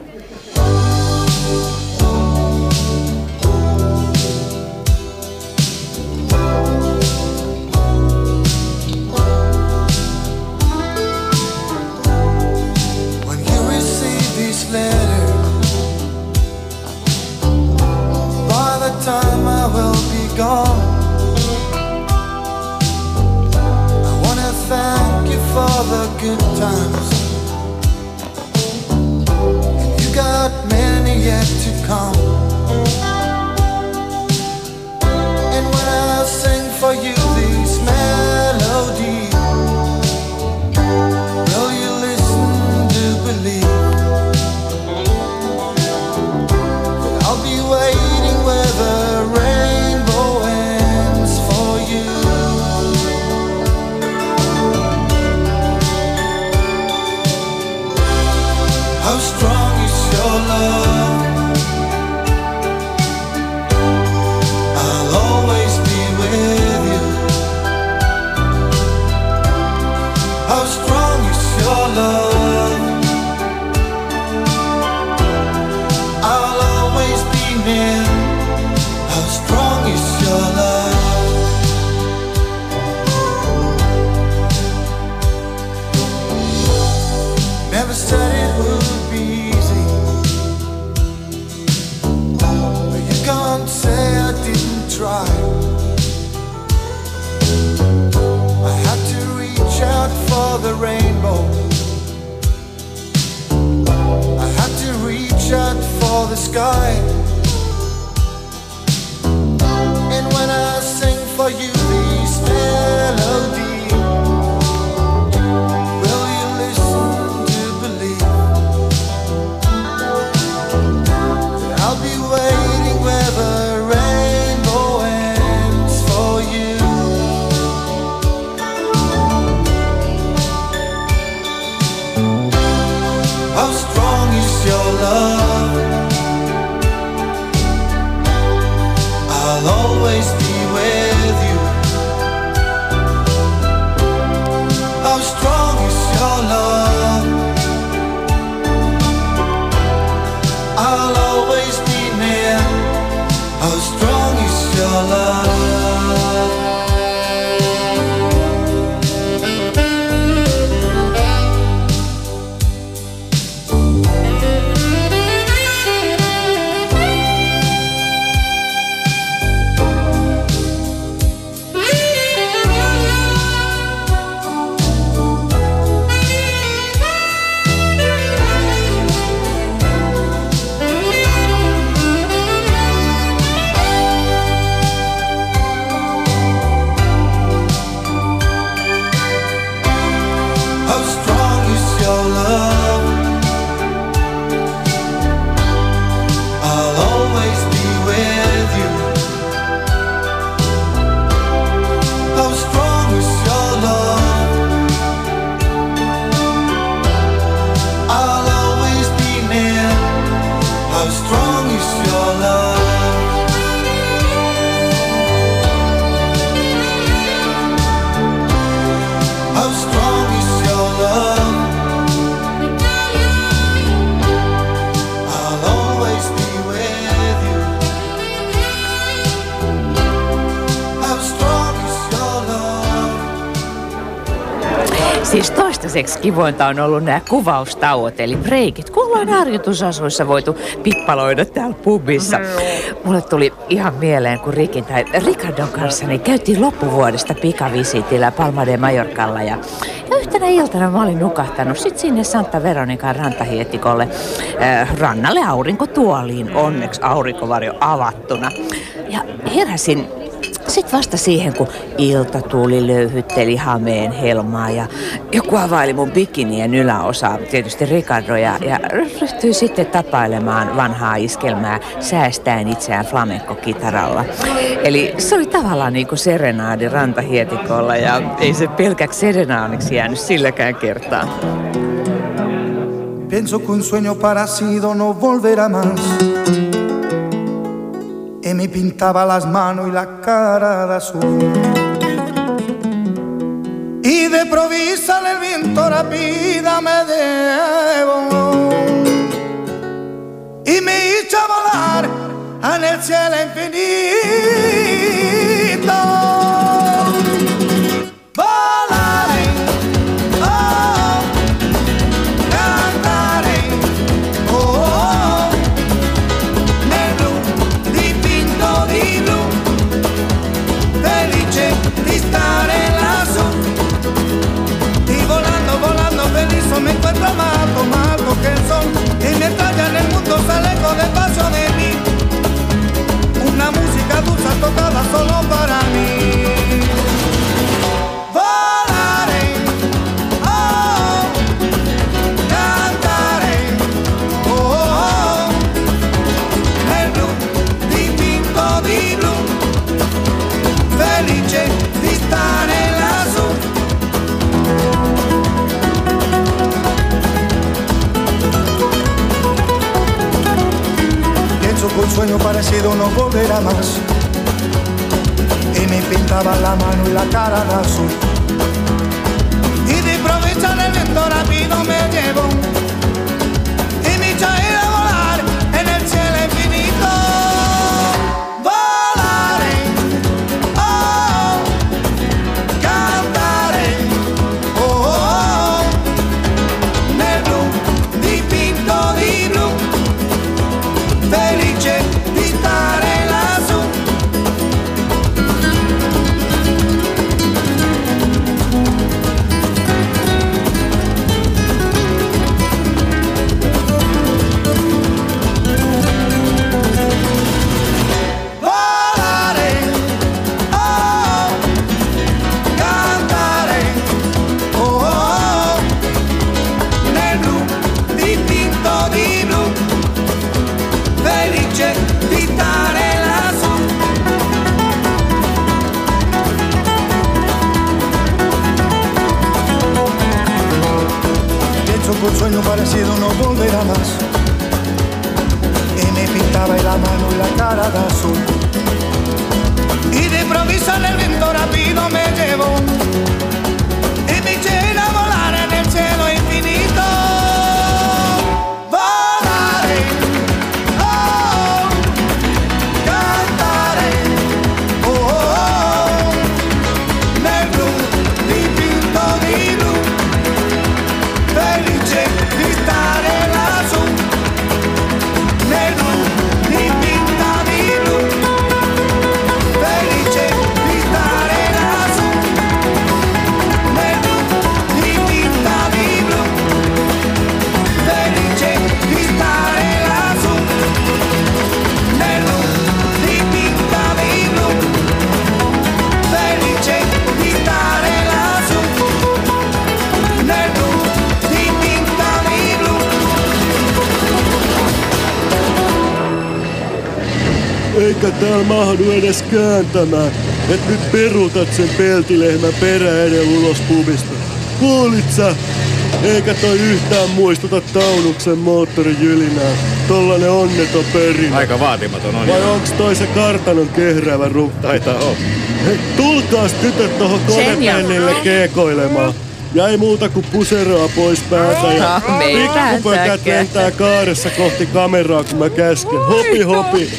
[SPEAKER 2] Toistaiseksi kivointa on ollut nämä kuvaustauot, eli breikit, kun ollaan harjoitusasuissa voitu pippaloida täällä pubissa. Mulle tuli ihan mieleen, kun Rikin tai Ricardon kanssa niin käytiin loppuvuodesta pikavisitillä Palma de Mallorcalla ja, ja yhtenä iltana mä olin nukahtanut sit sinne Santa Veronikan rantahiettikolle äh, rannalle aurinkotuoliin, onneksi aurinkovarjo avattuna. Ja heräsin sitten vasta siihen, kun ilta tuli, löyhytteli hameen helmaa ja joku availi mun bikinien yläosaa, tietysti Ricardo, ja, ja ryhtyi sitten tapailemaan vanhaa iskelmää säästäen itseään flamenco-kitaralla. Eli se oli tavallaan niin kuin serenaadi rantahietikolla ja ei se pelkäksi serenaadiksi jäänyt silläkään kertaa.
[SPEAKER 13] Pienso que un sueño parecido no volverá más. Me pintaba las manos y la cara de azul. Y de provisa el viento rápida me llevó. Y me hizo volar en el cielo infinito. Tocada solo para mí. Volaré, oh, cantaré, oh, oh, nel blu dipinto di blu, felice di stare lassù. Pienso que un sueño parecido no volverá más. Me pintaba la mano y la cara de azul. Y de en el viento rápido me llevó. Pintaba la mano y la cara de azul. Y de improviso en el viento rápido me llevó. Y me eché a volar en el cielo infinito. Volaré. Oh, cantaré, oh, oh, nel blu
[SPEAKER 7] Eikä täällä mahdu edes kääntämään, et nyt peruutat sen peltilehmän peräeden ulos pubista. Kuulit sä? Eikä toi yhtään muistuta Taunuksen moottorijylinää. Tollanen onneton perin.
[SPEAKER 4] Aika vaatimaton on.
[SPEAKER 7] Vai onks toi se kartanon kehräävä rukka?
[SPEAKER 4] Taitaa olla.
[SPEAKER 7] Hei, tulkaas tytöt tohon konepellille keekoilemaan. Ja ei muuta kuin puseroa pois päältä ja pikkupökät lentää kaaressa kohti kameraa kun mä käsken. Hopi hopi.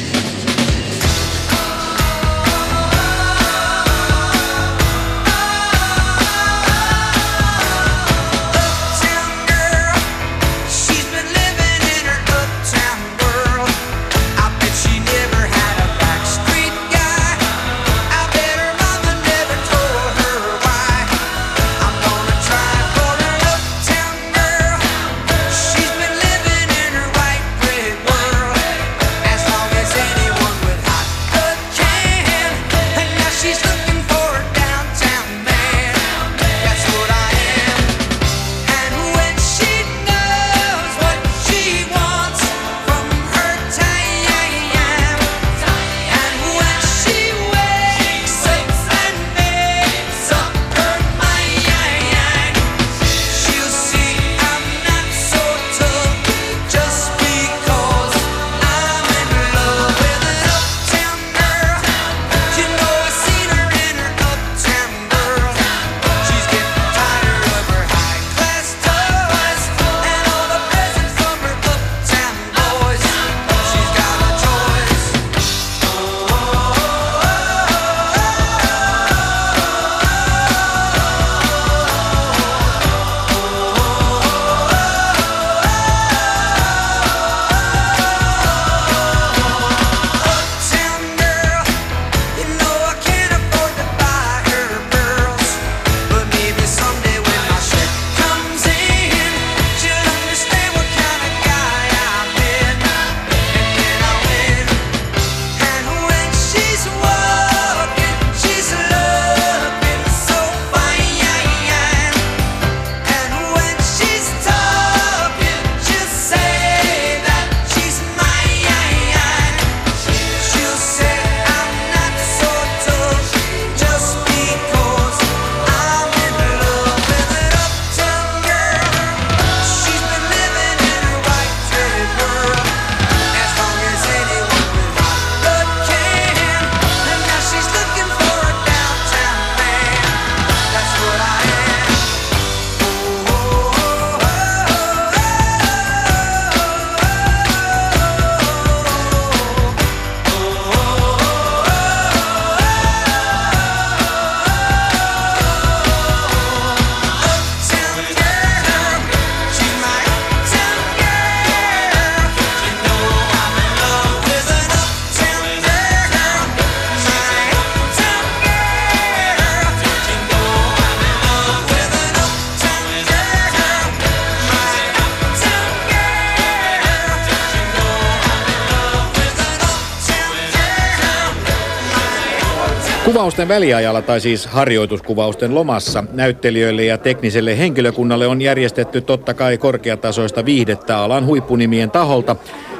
[SPEAKER 4] Kuvausten väliajalla tai siis harjoituskuvausten lomassa näyttelijöille ja tekniselle henkilökunnalle on järjestetty totta kai korkeatasoista viihdettä alan huippunimien taholta.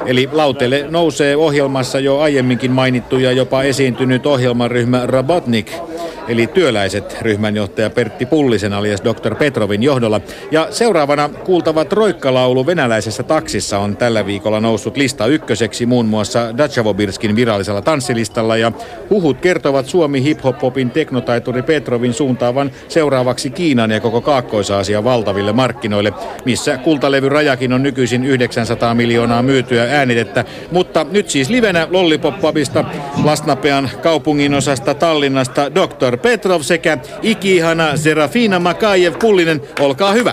[SPEAKER 4] Eli lauteelle nousee ohjelmassa jo aiemminkin mainittu ja jopa esiintynyt ohjelmaryhmä Robotnik, eli työläiset ryhmänjohtaja Pertti Pullisen alias Dr. Petrovin johdolla. Ja seuraavana kuultava troikkalaulu venäläisessä taksissa on tällä viikolla noussut lista ykköseksi muun muassa Dachavobirskin virallisella tanssilistalla ja huhut kertovat Suomi hip-hop-popin teknotaituri Petrovin suuntaavan seuraavaksi Kiinan ja koko Kaakkois-Aasian valtaville markkinoille, missä kultalevyrajakin on nykyisin 900 miljoonaa myytyä äänitettä. Mutta nyt siis livenä Lollipop-pubista, Lasnapean kaupungin osasta Tallinnasta Dr. Petrov sekä ikihana Serafina Makajev Pullinen. Olkaa hyvä.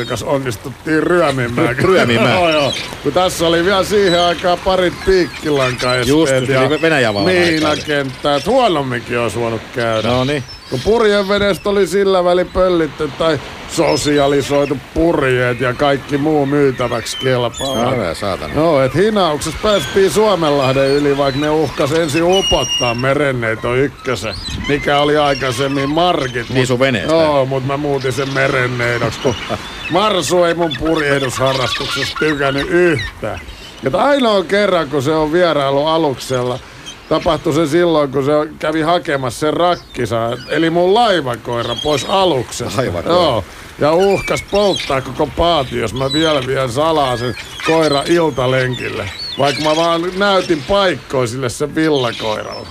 [SPEAKER 14] Lohviksen kanssa onnistuttiin ryömimään.
[SPEAKER 4] Ryömimään?
[SPEAKER 14] joo, joo. Kun tässä oli vielä siihen aikaan parit piikkilankaesteet
[SPEAKER 4] Just,
[SPEAKER 14] ja
[SPEAKER 4] Venäjän
[SPEAKER 14] miinakenttää. että Huonomminkin olisi voinut käydä.
[SPEAKER 4] No niin.
[SPEAKER 14] Kun purjevedestä oli sillä väli pöllitty tai sosialisoitu purjeet ja kaikki muu myytäväksi kelpaa.
[SPEAKER 4] Hyvä saatana.
[SPEAKER 14] Joo, et hinauksessa päästiin Suomenlahden yli, vaikka ne uhkas ensin upottaa merenneito ykkösen, mikä oli aikaisemmin markit.
[SPEAKER 4] Niin sun veneestä.
[SPEAKER 14] Joo, mutta mä muutin sen merenneidoksi, kun Marsu ei mun purjehdusharrastuksessa tykännyt yhtään. Ja ainoa kerran, kun se on vierailu aluksella, tapahtui se silloin, kun se kävi hakemassa sen rakkisa, eli mun laivakoira pois aluksesta.
[SPEAKER 4] Laivakoira.
[SPEAKER 14] Joo. Ja uhkas polttaa koko paati, jos mä vielä vien salaa sen koira iltalenkille. Vaikka mä vaan näytin paikkoja sille sen villakoiralle.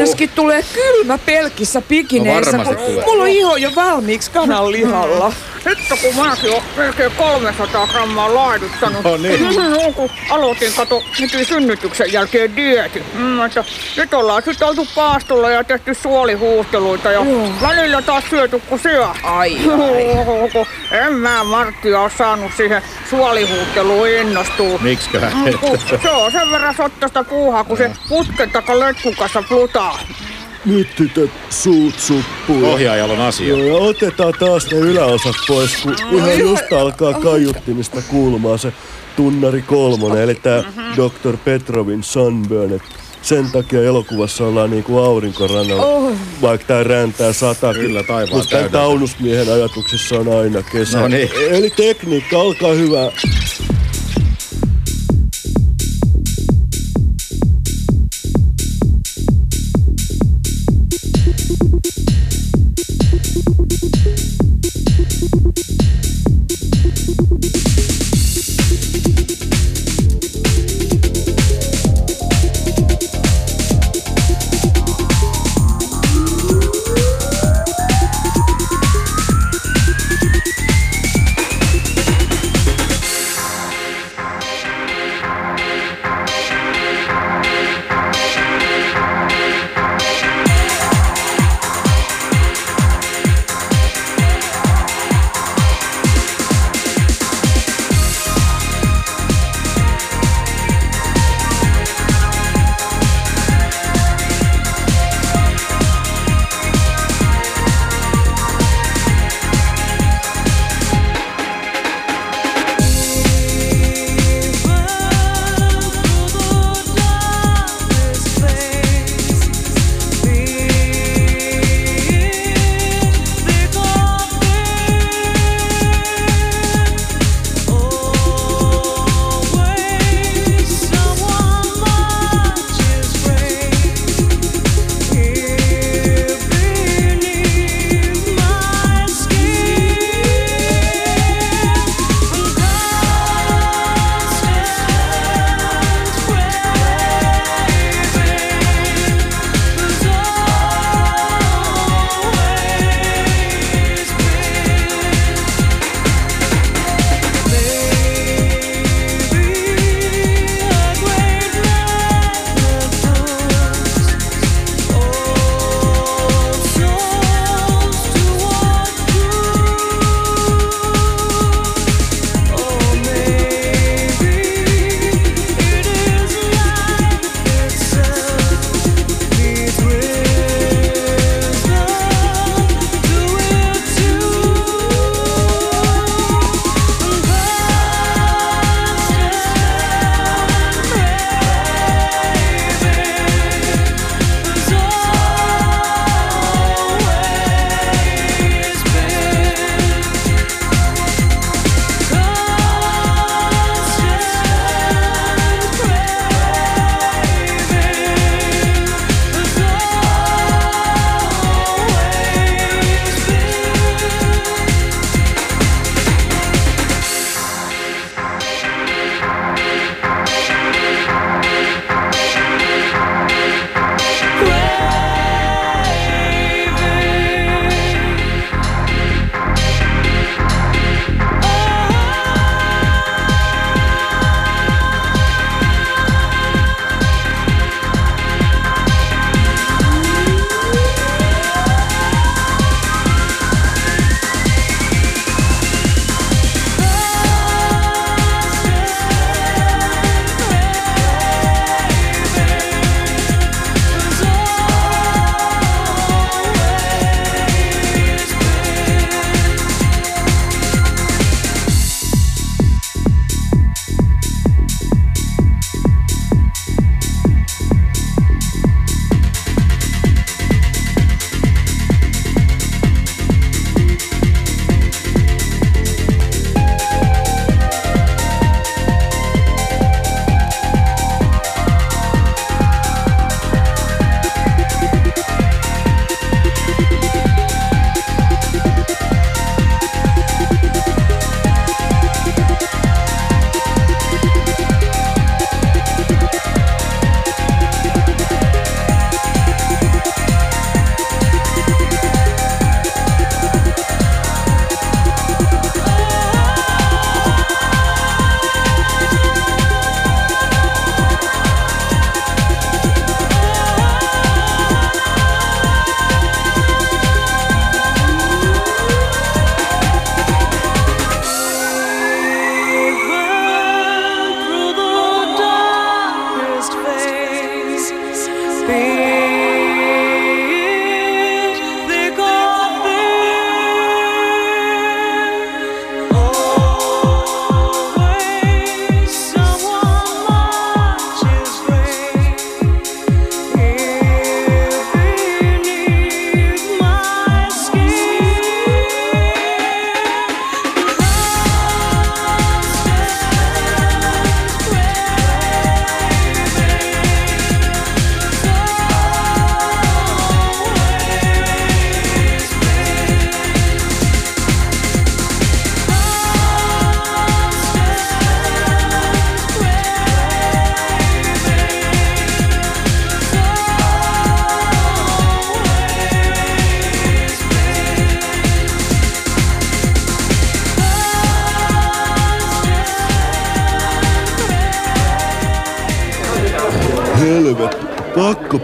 [SPEAKER 2] Ainakin tulee kylmä pelkissä pikineissä,
[SPEAKER 14] No
[SPEAKER 2] kun
[SPEAKER 14] tulee.
[SPEAKER 2] mulla on iho jo valmiiksi kananlihalla.
[SPEAKER 8] Sitten kun mäkin oon melkein 300 grammaa laiduttanut.
[SPEAKER 2] No niin.
[SPEAKER 8] Mm, kun aloitin kato heti synnytyksen jälkeen dieti. Mm, että nyt ollaan sitten oltu paastolla ja tehty suolihuuhteluita ja välillä taas syöty kun syö.
[SPEAKER 2] Ai,
[SPEAKER 8] Kun En mä Marttia oo saanut siihen
[SPEAKER 4] Miksiköhän?
[SPEAKER 8] Mm, kun se on sen verran sottasta puuhaa, kun se putken taka letkukassa plutaa.
[SPEAKER 7] Nyt tytöt suut suppuu.
[SPEAKER 4] Ohjaajalla on asia.
[SPEAKER 7] Joo, ja otetaan taas ne yläosat pois, kun ihan just alkaa kaiuttimista kuulumaan se tunnari kolmonen, eli tää Dr. Petrovin Sunburn. Sen takia elokuvassa ollaan niinku aurinkorannalla,
[SPEAKER 15] Oh.
[SPEAKER 7] vaikka tää räntää sata.
[SPEAKER 4] Kyllä, taivaan
[SPEAKER 7] Mutta tämän taunusmiehen ajatuksissa on aina kesä.
[SPEAKER 4] No niin.
[SPEAKER 7] Eli tekniikka, olkaa hyvä.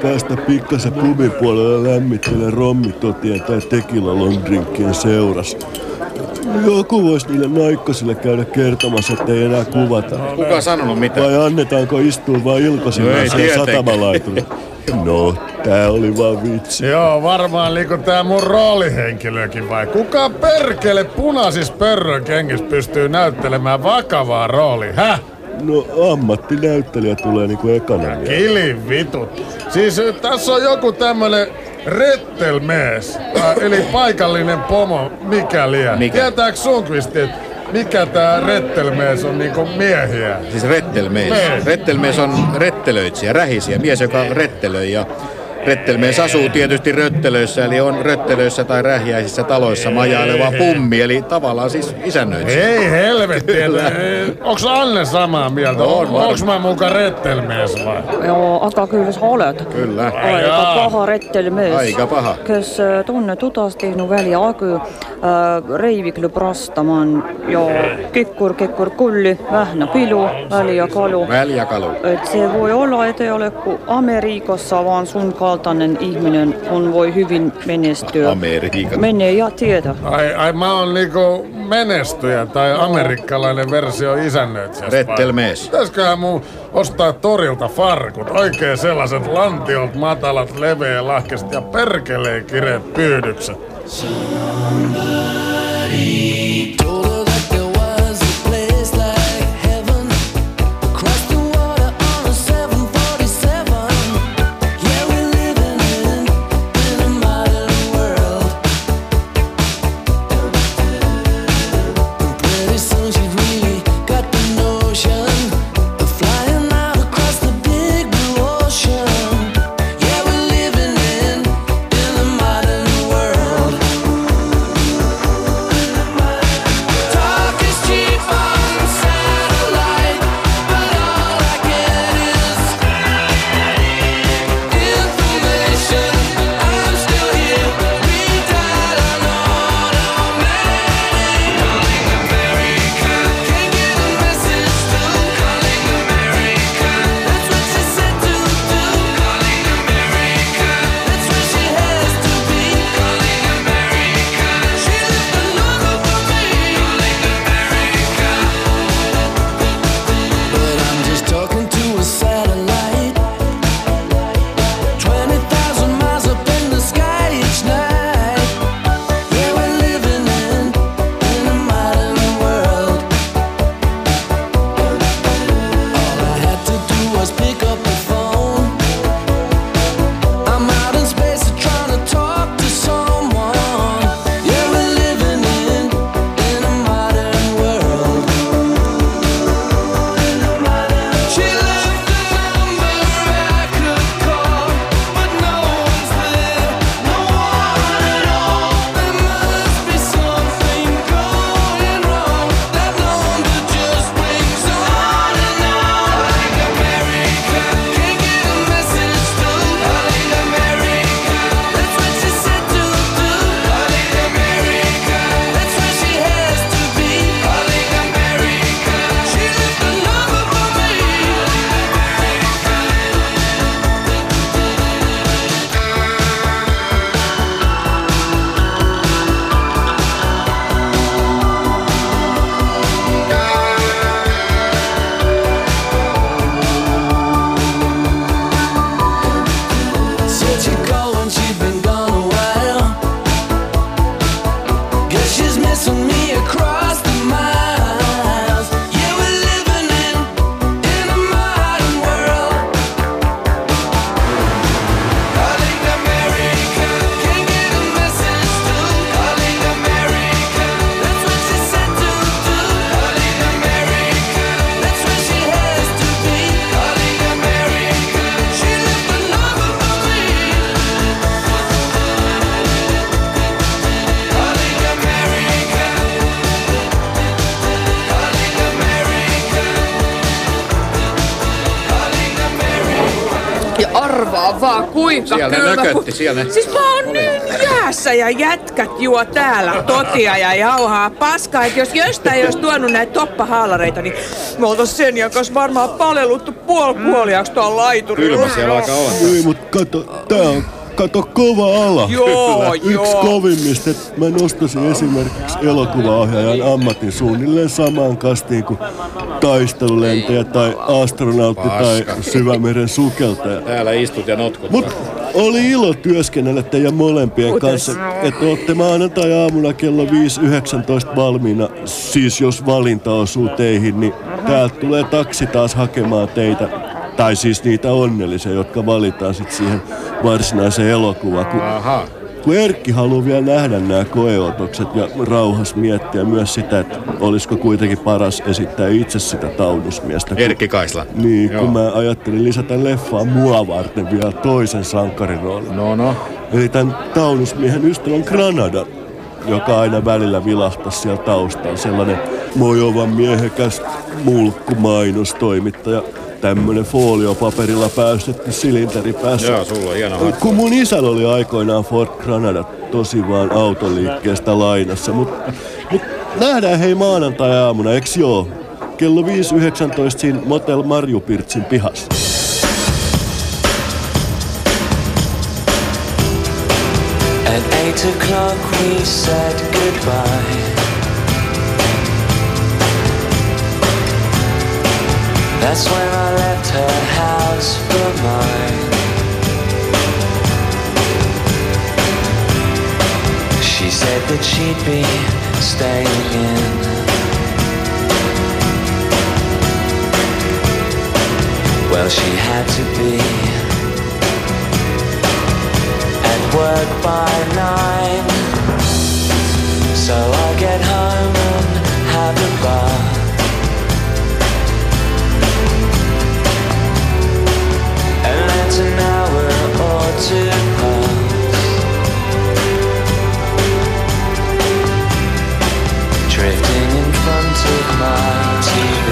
[SPEAKER 7] Päästä pikkasen pubin puolelle lämmittelemään rommitotien tai tequila long drinkkien seuras. Joku voisi niille naikkosille käydä kertomassa, että ei enää kuvata.
[SPEAKER 4] Kuka on sanonut mitä?
[SPEAKER 7] Vai annetaanko istua vaan ilkosilla
[SPEAKER 4] No
[SPEAKER 7] siellä
[SPEAKER 4] tietenkään.
[SPEAKER 7] satamalaituilla? No, tää oli vaan vitsi.
[SPEAKER 3] Joo, varmaan niinku tää mun roolihenkilökin vai? Kuka perkele punaisis pörrön kengissä pystyy näyttelemään vakavaa roolia, häh?
[SPEAKER 7] No ammattinäyttelijä tulee niinku ekana.
[SPEAKER 3] Kilin vitut. Siis ö, tässä on joku tämmönen rettelmees, eli paikallinen pomo, mikä liian.
[SPEAKER 4] Mikä?
[SPEAKER 3] Tietääks Sunkvisti, että mikä tää rettelmees on niinku miehiä?
[SPEAKER 4] Siis rettelmees.
[SPEAKER 3] Niin.
[SPEAKER 4] Rettelmees on rettelöitsijä, rähisiä, mies, joka rettelöi ja Rettelmees asuu tietysti röttelöissä, eli on röttelöissä tai rähjäisissä taloissa majaileva pummi, eli tavallaan siis isännöitsijä.
[SPEAKER 3] Ei helvetti, et, onks Anne samaa mieltä?
[SPEAKER 4] On,
[SPEAKER 3] On, onks mä muka rettelmees vai?
[SPEAKER 5] Joo, aga kyllä sä olet.
[SPEAKER 4] Kyllä.
[SPEAKER 5] Aika paha rettelmees.
[SPEAKER 4] Aika paha.
[SPEAKER 5] Kes äh, tunne tutas tehnyt väliä äh, reiviklu prastaman ja kikkur, kikkur, kulli, vähnä pilu, väliä kalu.
[SPEAKER 4] Väljäkalu.
[SPEAKER 5] Et se voi olla, että ei ole kuin Amerikassa, vaan sun kaltainen ihminen on voi hyvin menestyä.
[SPEAKER 4] Amerikassa.
[SPEAKER 5] Menee ja tiedä.
[SPEAKER 3] Ai, ai mä oon niinku menestyjä tai amerikkalainen versio isännöitsijästä.
[SPEAKER 4] Rettelmees.
[SPEAKER 3] Pitäisköhän mun ostaa torilta farkut? Oikein sellaiset lantiolt matalat, leveä lahkeset ja perkeleen kireet pyydykset.
[SPEAKER 15] Somebody. Arvaa vaan kuinka
[SPEAKER 4] Siellä
[SPEAKER 15] kylmä.
[SPEAKER 4] nökötti, siellä
[SPEAKER 15] Siis mä oon niin jäässä ja jätkät juo täällä totia ja jauhaa paskaa. Et jos jostain ei olisi tuonut näitä toppahaalareita, niin me oltais sen jakas varmaan paleluttu puol puoliaksi tuolla laiturilla.
[SPEAKER 4] Kylmä siellä alkaa olla.
[SPEAKER 7] Ei, mut kato, tää on kato kova ala.
[SPEAKER 15] Joo,
[SPEAKER 7] Yksi
[SPEAKER 15] joo.
[SPEAKER 7] kovimmista, että mä nostaisin esimerkiksi elokuvaohjaajan ammatin suunnilleen samaan kastiin kuin taistelulentäjä tai astronautti tai syvämeren sukeltaja.
[SPEAKER 4] Täällä istut ja notkut.
[SPEAKER 7] Mut oli ilo työskennellä teidän molempien
[SPEAKER 4] Kuten
[SPEAKER 7] kanssa, että olette maanantai-aamuna kello 5.19 valmiina. Siis jos valinta osuu teihin, niin täältä tulee taksi taas hakemaan teitä. Tai siis niitä onnellisia, jotka valitaan sitten siihen varsinaiseen elokuvaan. Kun,
[SPEAKER 4] Aha.
[SPEAKER 7] kun Erkki haluaa vielä nähdä nämä koeotokset ja rauhas miettiä myös sitä, että olisiko kuitenkin paras esittää itse sitä taudusmiestä.
[SPEAKER 4] Erkki Kaisla.
[SPEAKER 7] niin,
[SPEAKER 4] Joo.
[SPEAKER 7] kun mä ajattelin lisätä leffaan mua varten vielä toisen sankariroolin.
[SPEAKER 4] No no.
[SPEAKER 7] Eli tämän taunusmiehen ystävän Granada, joka aina välillä vilahtaisi siellä taustalla. Sellainen mojovan miehekäs mulkkumainostoimittaja. Tämmönen foliopaperilla päästetty silinteri päässä.
[SPEAKER 4] Joo, sulla on hieno hattu.
[SPEAKER 7] Kun mun isällä oli aikoinaan Ford Granada tosi vaan autoliikkeestä lainassa, mut, mut nähdään hei maanantai-aamuna, eks joo? Kello 5.19 siinä Motel Marjupirtsin pihassa.
[SPEAKER 16] At eight o'clock we said goodbye. That's when I left her house for mine. She said that she'd be staying in. Well, she had to be at work by nine. So I get home and have a bath. An hour or two. Drifting in front of my TV.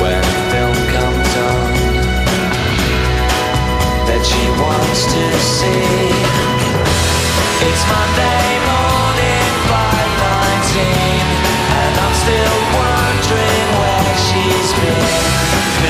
[SPEAKER 16] When film comes on that she wants to see. It's Monday morning,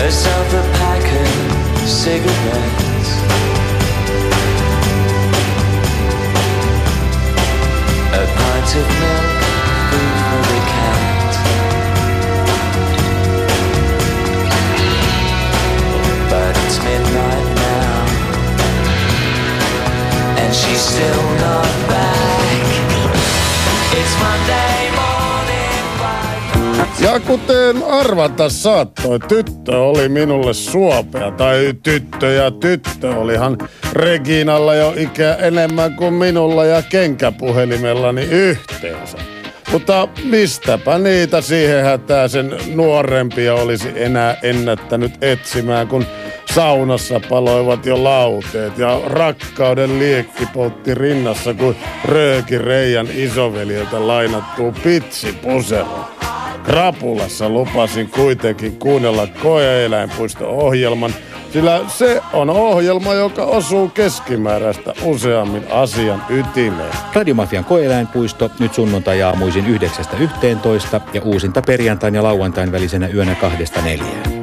[SPEAKER 16] herself a pack of cigarettes.
[SPEAKER 3] Arvata saattoi, tyttö oli minulle suopea. Tai tyttö ja tyttö. Olihan Reginalla jo ikä enemmän kuin minulla ja kenkäpuhelimellani yhteensä. Mutta mistäpä niitä siihen hätää sen nuorempia olisi enää ennättänyt etsimään, kun saunassa paloivat jo lauteet ja rakkauden liekki poltti rinnassa kuin rööki Reijan isoveljeltä lainattuu pitsipusero. Krapulassa lupasin kuitenkin kuunnella koeeläinpuisto-ohjelman, sillä se on ohjelma, joka osuu keskimääräistä useammin asian ytimeen.
[SPEAKER 4] Radiomafian koeeläinpuisto nyt sunnuntai-aamuisin 9.11 ja uusinta perjantain ja lauantain välisenä yönä kahdesta neljään.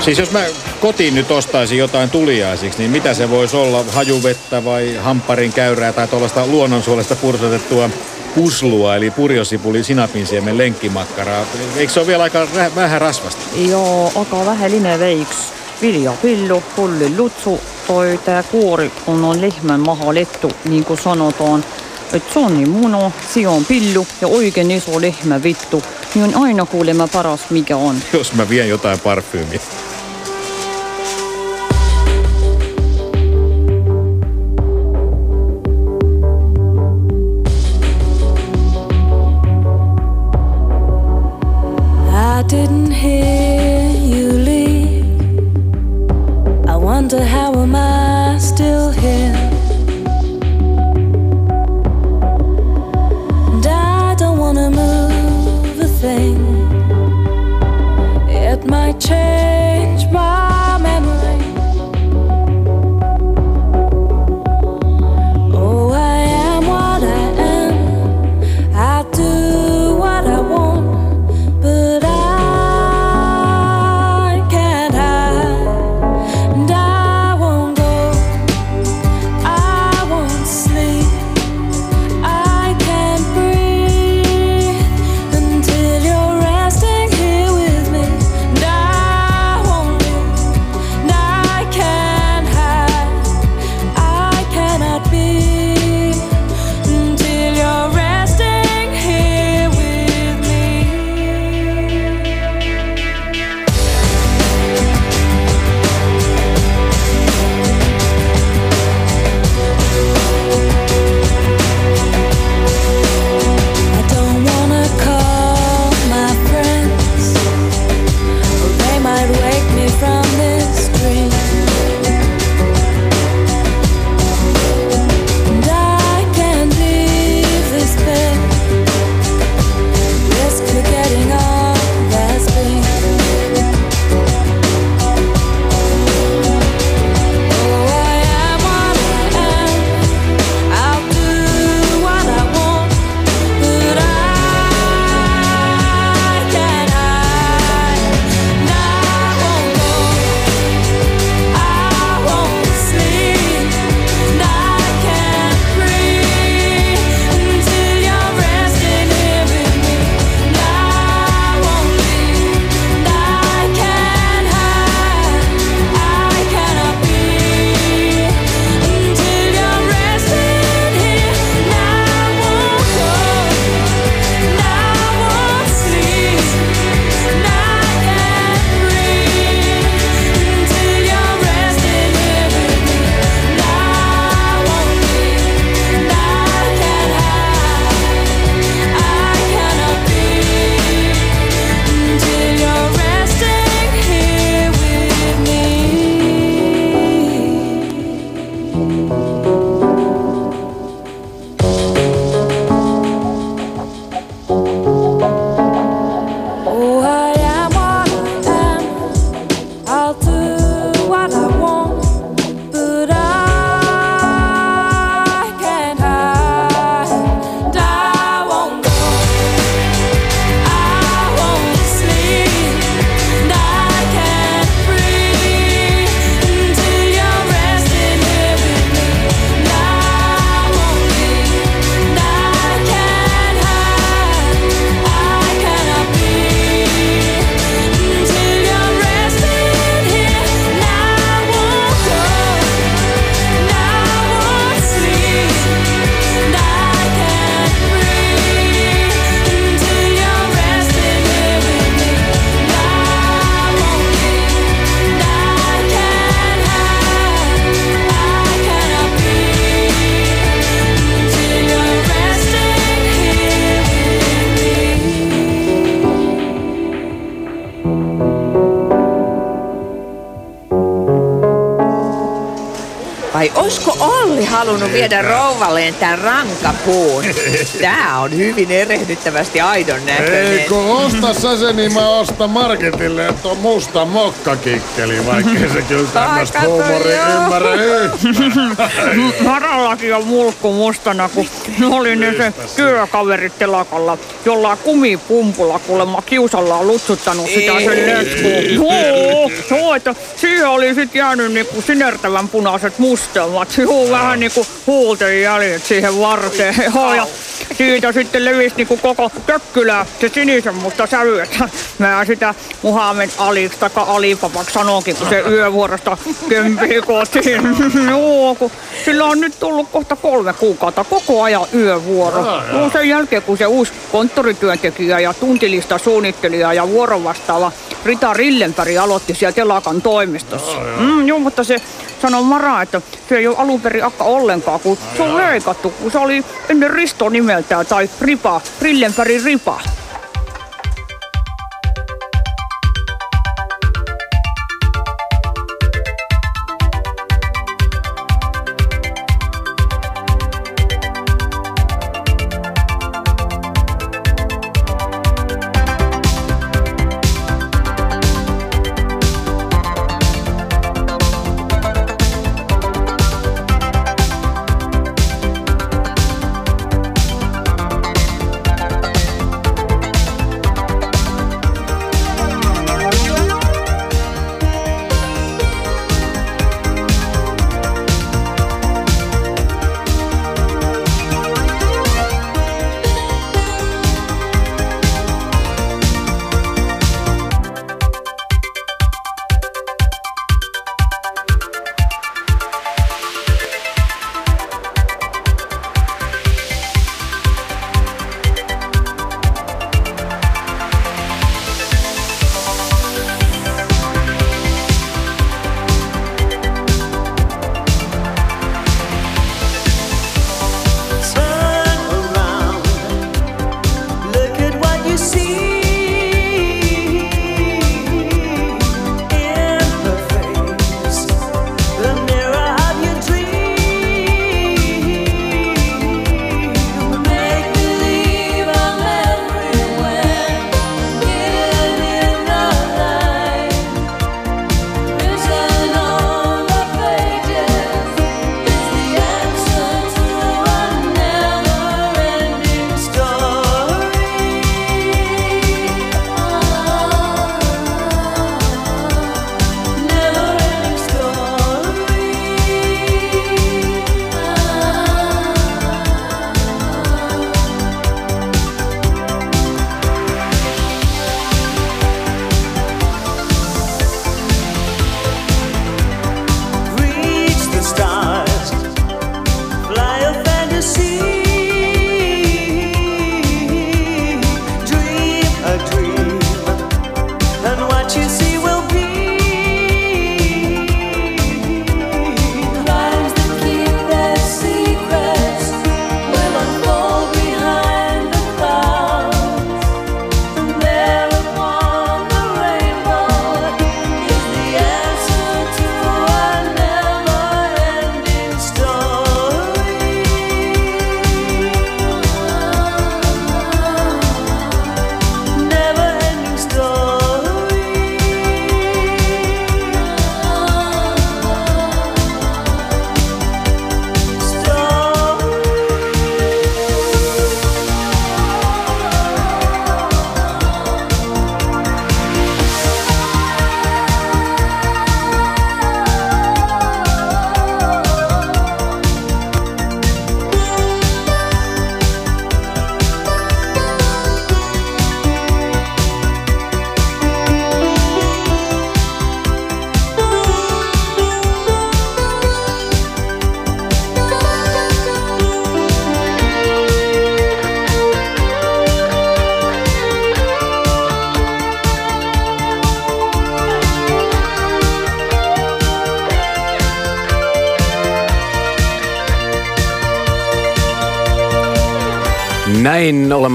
[SPEAKER 4] Siis jos mä kotiin nyt ostaisin jotain tuliaisiksi, niin mitä se voisi olla? Hajuvettä vai hamparin käyrää tai tuollaista luonnonsuolesta pursotettua puslua, eli purjosipuli sinapin lenkkimakkaraa. Eikö se ole vielä aika vähän rasvasta?
[SPEAKER 5] Joo, alkaa vähän lineveiksi. viljapillu, pulli lutsu toi tää kuori, kun on lehmän maha lettu, niin kuin sanotaan. Et se on niin muno, se on pillu ja oikein iso lehmä vittu. Niin on aina kuulemma paras mikä on.
[SPEAKER 14] Jos mä vien jotain parfyymiä.
[SPEAKER 2] Viedä rouvalleen tämän rankapuun? Tää on hyvin erehdyttävästi aidon näköinen.
[SPEAKER 3] Eikö osta sä se, niin mä ostan marketille, että on musta mokkakikkeli, vaikkei se kyllä tämmöstä huumoria
[SPEAKER 8] joo.
[SPEAKER 3] ymmärrä yhtään.
[SPEAKER 8] Marallakin on mulkku mustana, kun oli ne se työkaverit telakalla, jollain kumipumpulla kuulemma kiusallaan lutsuttanut sitä sen letkuun. Joo, joo, että siihen oli sit jäänyt niinku sinertävän punaiset mustelmat. Joo, vähän niinku huulten jäljet siihen varteen. Joo, ja siitä sitten levisi niinku koko tökkylä se sinisen musta sävy, että mä sitä Muhammed Aliksi tai Alipapaksi sanonkin, kun se yövuorosta kömpii kotiin. Joo, kun sillä on nyt tullut kohta kolme kuukautta koko ajan yövuoro. No, sen jälkeen, kun se uusi konttorityöntekijä ja tuntilista suunnittelija ja vuorovastaava Rita Rillenpäri aloitti siellä telakan toimistossa. Mm, joo, mutta se sanoi Mara, että se ei ole alun perin akka ollenkaan, kun se on leikattu, kun se oli ennen Risto nimeltään tai Ripa, Rillenpäri Ripa.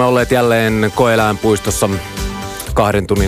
[SPEAKER 17] Olleet jälleen koeläinpuistossa kahden tunnin